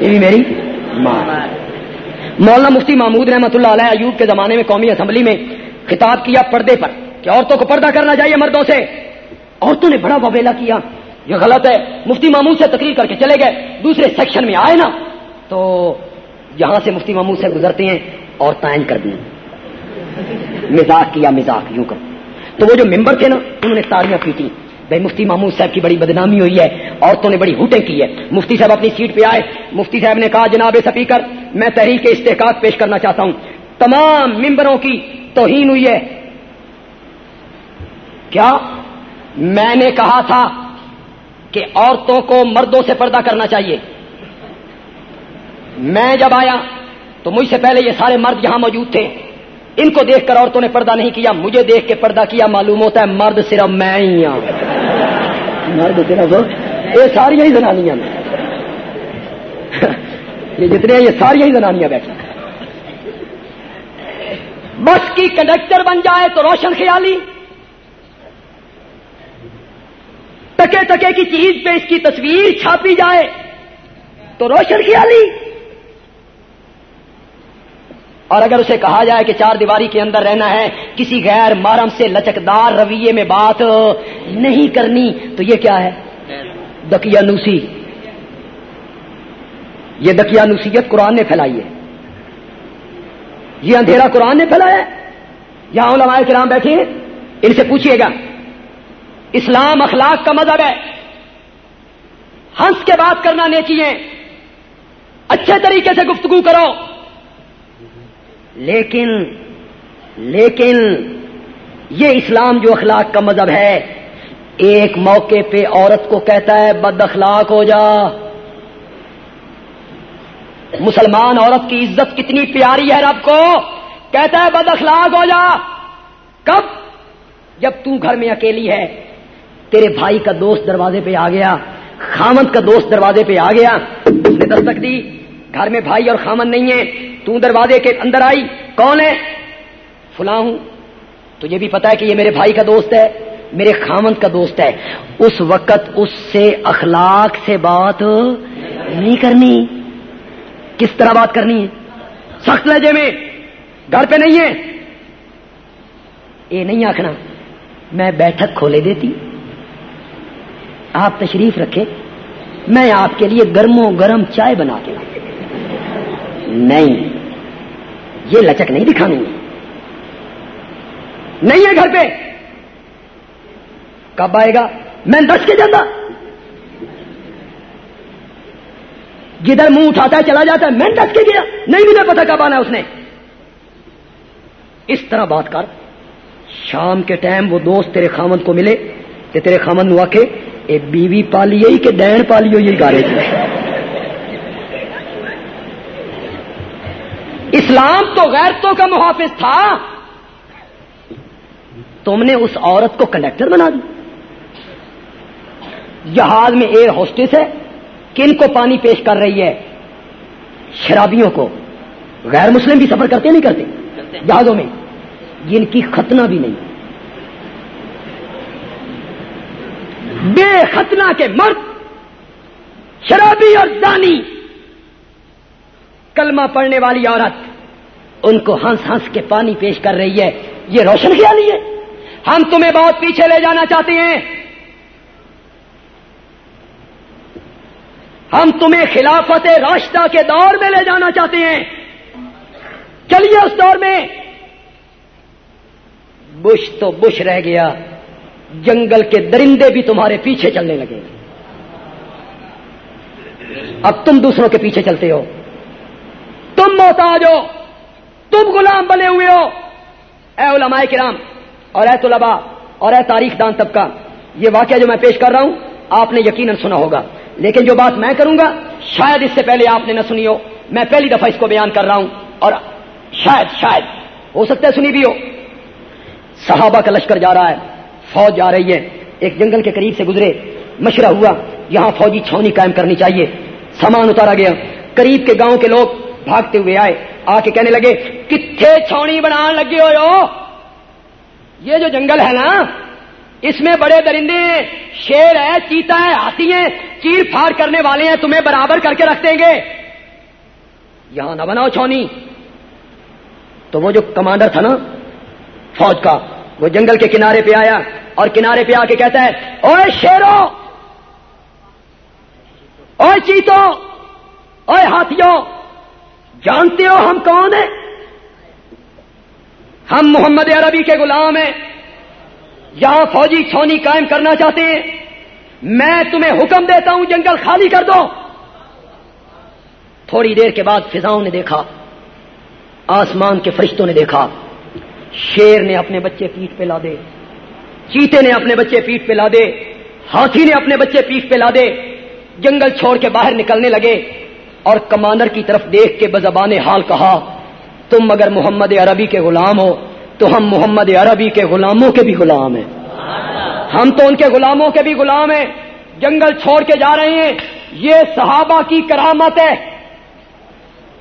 یہ بھی میری ماں مولانا مفتی محمود رحمت اللہ علیہ ایوب کے زمانے میں قومی اسمبلی میں خطاب کیا پردے پر کہ عورتوں کو پردہ کرنا چاہیے مردوں سے۔ عورتوں نے بڑا وبیلا کیا۔ یہ غلط ہے۔ مفتی محمود سے تقریر کر کے چلے گئے۔ دوسرے سیکشن میں آئے نا۔ تو یہاں سے مفتی محمود سے گزرتے ہیں۔ اور تعین کر دیں۔ مزاق کیا، مزاق یوں کر تو وہ جو ممبر تھے نا، انہوں نے تاڑیاں پیٹی بھائی، مفتی محمود صاحب کی بڑی بدنامی ہوئی ہے، عورتوں نے بڑی ہوٹیں کی ہے۔ مفتی صاحب اپنی سیٹ پہ آئے۔ مفتی صاحب نے کہا، جناب سپیکر، میں تحریک استحقاق پیش کرنا چاہتا ہوں۔ تمام ممبروں کی توہین ہوئی ہے۔ کیا؟ میں نے کہا تھا کہ عورتوں کو مردوں سے پردہ کرنا چاہیے۔ میں جب آیا تو مجھ سے پہلے یہ سارے مرد یہاں موجود تھے۔ ان کو دیکھ کر عورتوں نے پردہ نہیں کیا، مجھے دیکھ کے پردہ کیا، معلوم ہوتا ہے مرد صرف میں ہی ہوں۔ مرد صرف یہ ساری ہی زنانیاں یہ جتنے ہیں، یہ ساری ہی زنانیاں بیٹھی بس کی کنڈکٹر بن جائے تو روشن خیالی۔ ٹکے ٹکے کی چیز پہ اس کی تصویر چھاپی جائے تو روشن خیالی۔ اور اگر اسے کہا جائے کہ چار دیواری کے اندر رہنا ہے، کسی غیر مارم سے لچکدار رویے میں بات نہیں کرنی، تو یہ کیا ہے؟ دکیا نوسی یہ دکیا نوسیت قرآن نے پھیلائی ہے۔ یہ اندھیرا قرآن نے پھیلایا یہاں علماء کرام بیٹھے ہیں۔ ان سے پوچھیے گا، اسلام اخلاق کا مذہب ہے۔ ہنس کے بات کرنا نیکی ہے۔ اچھے طریقے سے گفتگو کرو۔ لیکن لیکن یہ اسلام جو اخلاق کا مذہب ہے، ایک موقع پہ عورت کو کہتا ہے، بد اخلاق ہو جا۔ مسلمان عورت کی عزت کتنی پیاری ہے رب کو۔ کہتا ہے، بد اخلاق ہو جا۔ کب؟ جب تو گھر میں اکیلی ہے۔ تیرے بھائی کا دوست دروازے پہ آ گیا۔ خامند کا دوست دروازے پہ آ گیا۔ اس نے دستک دی۔ گھر میں بھائی اور خامند نہیں ہے تو دروازے کے اندر آئی، کون ہے؟ فلاں ہوں۔ تجھے بھی پتا ہے کہ یہ میرے بھائی کا دوست ہے، میرے خامند کا دوست ہے۔ اس وقت اس سے اخلاق سے بات نہیں کرنی۔ کس طرح بات کرنی ہے؟ سخت لہجے میں۔ گھر پہ نہیں ہے۔ یہ نہیں آخنا میں بیٹھک کھولے دیتی۔ آپ تشریف رکھے۔ میں آپ کے لیے گرموں گرم چائے بنا کے نہیں۔ یہ لچک نہیں دکھانی۔ نہیں ہے گھر پہ۔ کب آئے گا؟ میں دس کے جاتا جدھر منہ اٹھاتا ہے، چلا جاتا ہے۔ میں دس کے گیا۔ نہیں مجھے پتا کب آنا اس نے۔ اس طرح بات کر۔ شام کے ٹائم وہ دوست تیرے خامند کو ملے۔ کہ تیرے خامند نو کے اے بیوی پالی کہ ڈین پالی ہوئی گارے۔ اسلام تو غیرتوں کا محافظ تھا۔ تم نے اس عورت کو کنڈکٹر بنا دی۔ جہاز میں ایئر ہوسٹس ہے۔ کن کو پانی پیش کر رہی ہے؟ شرابیوں کو۔ غیر مسلم بھی سفر کرتے نہیں کرتے۔ جہازوں میں۔ جن کی ختنہ بھی نہیں۔ بے ختنہ کے مرد شرابی اور دانی کلمہ پڑھنے والی عورت ان کو ہنس ہنس کے پانی پیش کر رہی ہے، یہ روشن خیالی ہے۔ ہم تمہیں بہت پیچھے لے جانا چاہتے ہیں۔ ہم تمہیں خلافت راشدہ کے دور میں لے جانا چاہتے ہیں۔ چلیے اس دور میں۔ بش تو بش رہ گیا۔ جنگل کے درندے بھی تمہارے پیچھے چلنے لگے۔ اب تم دوسروں کے پیچھے چلتے ہو۔ تم محتاج ہو، تم غلام بنے ہوئے ہو۔ اے علماء کرام اور اے طلبا اور اے تاریخ دان طبقہ، یہ واقعہ جو میں پیش کر رہا ہوں، آپ نے یقیناً سنا ہوگا۔ لیکن جو بات میں کروں گا، شاید اس سے پہلے آپ نے نہ سنی ہو، میں پہلی دفعہ اس کو بیان کر رہا ہوں اور شاید شاید ہو سکتا ہے سنی بھی ہو۔ صحابہ کا لشکر جا رہا ہے، فوج جا رہی ہے۔ ایک جنگل کے قریب سے گزرے، مشورہ ہوا، یہاں فوجی چھونی قائم کرنی چاہیے۔ سامان اتارا گیا۔ قریب کے گاؤں کے لوگ بھاگتے ہوئے آئے، آ کے کہنے لگے کتنے چھونی بنا لگے ہو؟ یہ جو جنگل ہے نا، اس میں بڑے درندے ہیں، شیر ہے، چیتا ہے، ہاتھی ہیں، چیر پھاڑ کرنے والے ہیں، تمہیں برابر کر کے رکھ دیں گے۔ یہاں نہ بناؤ چھونی تو وہ جو کمانڈر تھا نا، فوج کا، وہ جنگل کے کنارے پہ آیا اور کنارے پہ آ کے کہتا ہے اوے شیرو اوے چیتو اوے ہاتھیوں جانتے ہو ہم کون ہیں؟ ہم محمد عربی کے غلام ہیں۔ یہاں فوجی چھونی قائم کرنا چاہتے ہیں۔ میں تمہیں حکم دیتا ہوں، جنگل خالی کر دو۔ تھوڑی دیر کے بعد فضاؤں نے دیکھا، آسمان کے فرشتوں نے دیکھا۔ شیر نے اپنے بچے پیٹ پہ لا دے چیتے نے اپنے بچے پیٹ پہ لا دے ہاتھی نے اپنے بچے پیٹ پہ لا دے جنگل چھوڑ کے باہر نکلنے لگے۔ اور کمانڈر کی طرف دیکھ کے بزبان حال کہا، تم اگر محمد عربی کے غلام ہو، تو ہم محمد عربی کے غلاموں کے بھی غلام ہیں. ہم تو ان کے غلاموں کے بھی غلام ہیں، جنگل چھوڑ کے جا رہے ہیں، یہ صحابہ کی کرامت ہے۔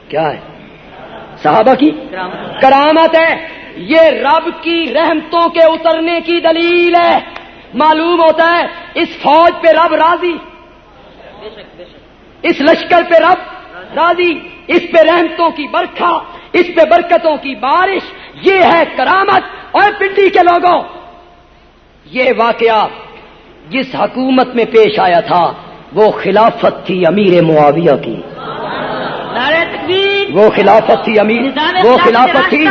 کیا ہے؟ صحابہ کی کرامت ہے۔ یہ رب کی رحمتوں کے اترنے کی دلیل ہے۔ معلوم ہوتا ہے، اس فوج پہ رب راضی۔ اس لشکر پہ رب راضی اس پہ رحمتوں کی برکھا اس پہ برکتوں کی بارش یہ ہے کرامت۔ اور پنڈی کے لوگوں یہ واقعہ جس حکومت میں پیش آیا تھا وہ خلافت تھی امیر معاویہ کی۔ وہ خلافت تھی امیر وہ خلافت تھی۔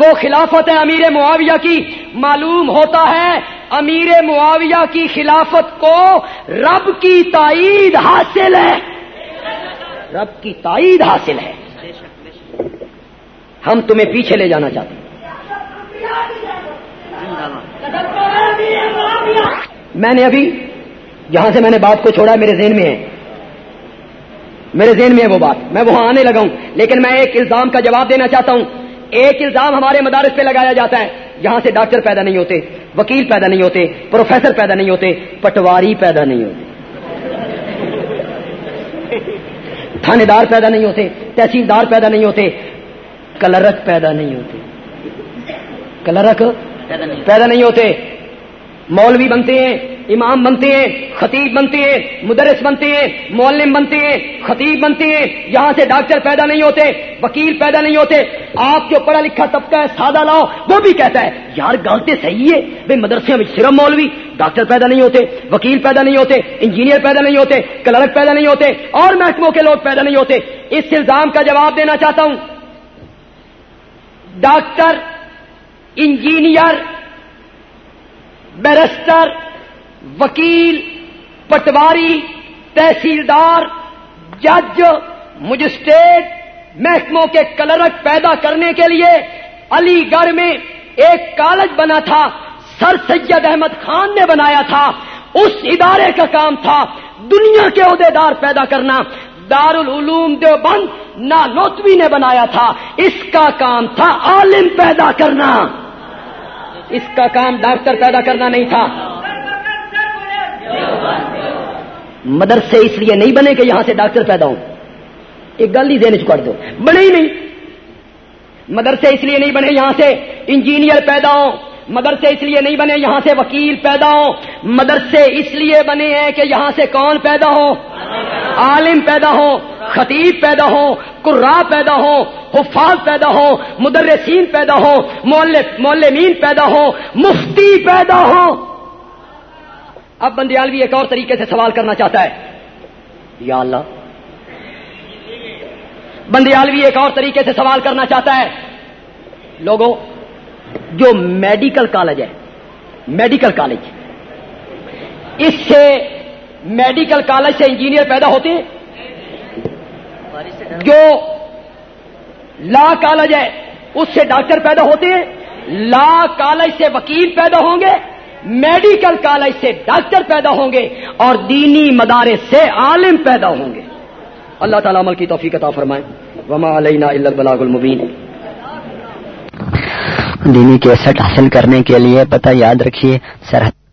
وہ خلافت ہے امیر معاویہ کی۔ معلوم ہوتا ہے امیر معاویہ کی خلافت کو رب کی تائید حاصل ہے۔ رب کی تائید حاصل ہے۔ ہم تمہیں پیچھے لے جانا چاہتے ہیں۔ میں نے ابھی جہاں سے میں نے بات کو چھوڑا میرے ذہن میں ہے۔ میرے ذہن میں ہے وہ بات۔ میں وہاں آنے لگا ہوں۔ لیکن میں ایک الزام کا جواب دینا چاہتا ہوں۔ ایک الزام ہمارے مدارس پہ لگایا جاتا ہے۔ جہاں سے ڈاکٹر پیدا نہیں ہوتے، وکیل پیدا نہیں ہوتے، پروفیسر پیدا نہیں ہوتے، پٹواری پیدا نہیں ہوتے۔ تھانے دار پیدا نہیں ہوتے، تحصیلدار پیدا نہیں ہوتے، کلرک پیدا نہیں ہوتے۔ کلرک پیدا نہیں ہوتے۔ مولوی بنتے ہیں، امام بنتے ہیں، خطیب بنتے ہیں، مدرس بنتے ہیں مولم بنتے ہیں، خطیب بنتے ہیں۔ یہاں سے ڈاکٹر پیدا نہیں ہوتے، وکیل پیدا نہیں ہوتے۔ آپ جو پڑھا لکھا طبقہ ہے، سادہ لاؤ، وہ بھی کہتا ہے، یار گالتے صحیح ہے بھائی مدرسے میں صرف مولوی، ڈاکٹر پیدا نہیں ہوتے، وکیل پیدا نہیں ہوتے، انجینئر پیدا نہیں ہوتے، کلرک پیدا نہیں ہوتے، اور محکموں کے لوگ پیدا نہیں ہوتے۔ اس الزام کا جواب دینا چاہتا ہوں۔ ڈاکٹر، انجینئر بیرسٹر، وکیل، پٹواری، تحصیلدار، جج، مجسٹریٹ، محکموں کے کلرک پیدا کرنے کے لیے علی گڑھ میں ایک کالج بنا تھا، سر سید احمد خان نے بنایا تھا۔ اس ادارے کا کام تھا دنیا کے عہدے دار پیدا کرنا۔ دار العلوم دیوبند نالوتوی نے بنایا تھا۔ اس کا کام تھا عالم پیدا کرنا۔ اس کا کام ڈاکٹر پیدا کرنا نہیں تھا۔ مدرسے اس لیے نہیں بنے کہ یہاں سے ڈاکٹر پیدا ہوں۔ ایک گل ہی دینے چکڑ دو۔ بنے ہی نہیں۔ مدرسے اس لیے نہیں بنے یہاں سے انجینئر پیدا ہوں۔ مدرسے اس لیے نہیں بنے یہاں سے وکیل پیدا ہوں۔ مدرسے اس لیے بنے ہیں کہ یہاں سے کون پیدا ہو؟ عالم پیدا ہو، خطیب پیدا ہو قرا پیدا ہو، حفاظ پیدا ہو، مدرسین پیدا ہو مولمین پیدا ہو، مفتی پیدا ہو۔ اب بندیالوی ایک اور طریقے سے سوال کرنا چاہتا ہے۔ یا اللہ۔ بندیالوی ایک اور طریقے سے سوال کرنا چاہتا ہے۔ لوگوں، جو میڈیکل کالج ہے، میڈیکل کالج، اس سے میڈیکل کالج سے انجینئر پیدا ہوتے ہیں؟ جو لا کالج ہے، اس سے ڈاکٹر پیدا ہوتے ہیں؟ لا کالج سے وکیل پیدا ہوں گے، میڈیکل کالج سے ڈاکٹر پیدا ہوں گے، اور دینی مدارس سے عالم پیدا ہوں گے۔ اللہ تعالیٰ عمل کی توفیق عطا فرمائے۔ وما علینا الا البلاغ المبین دینی کیسٹ حاصل کرنے کے لیے پتہ یاد رکھیے، سرحد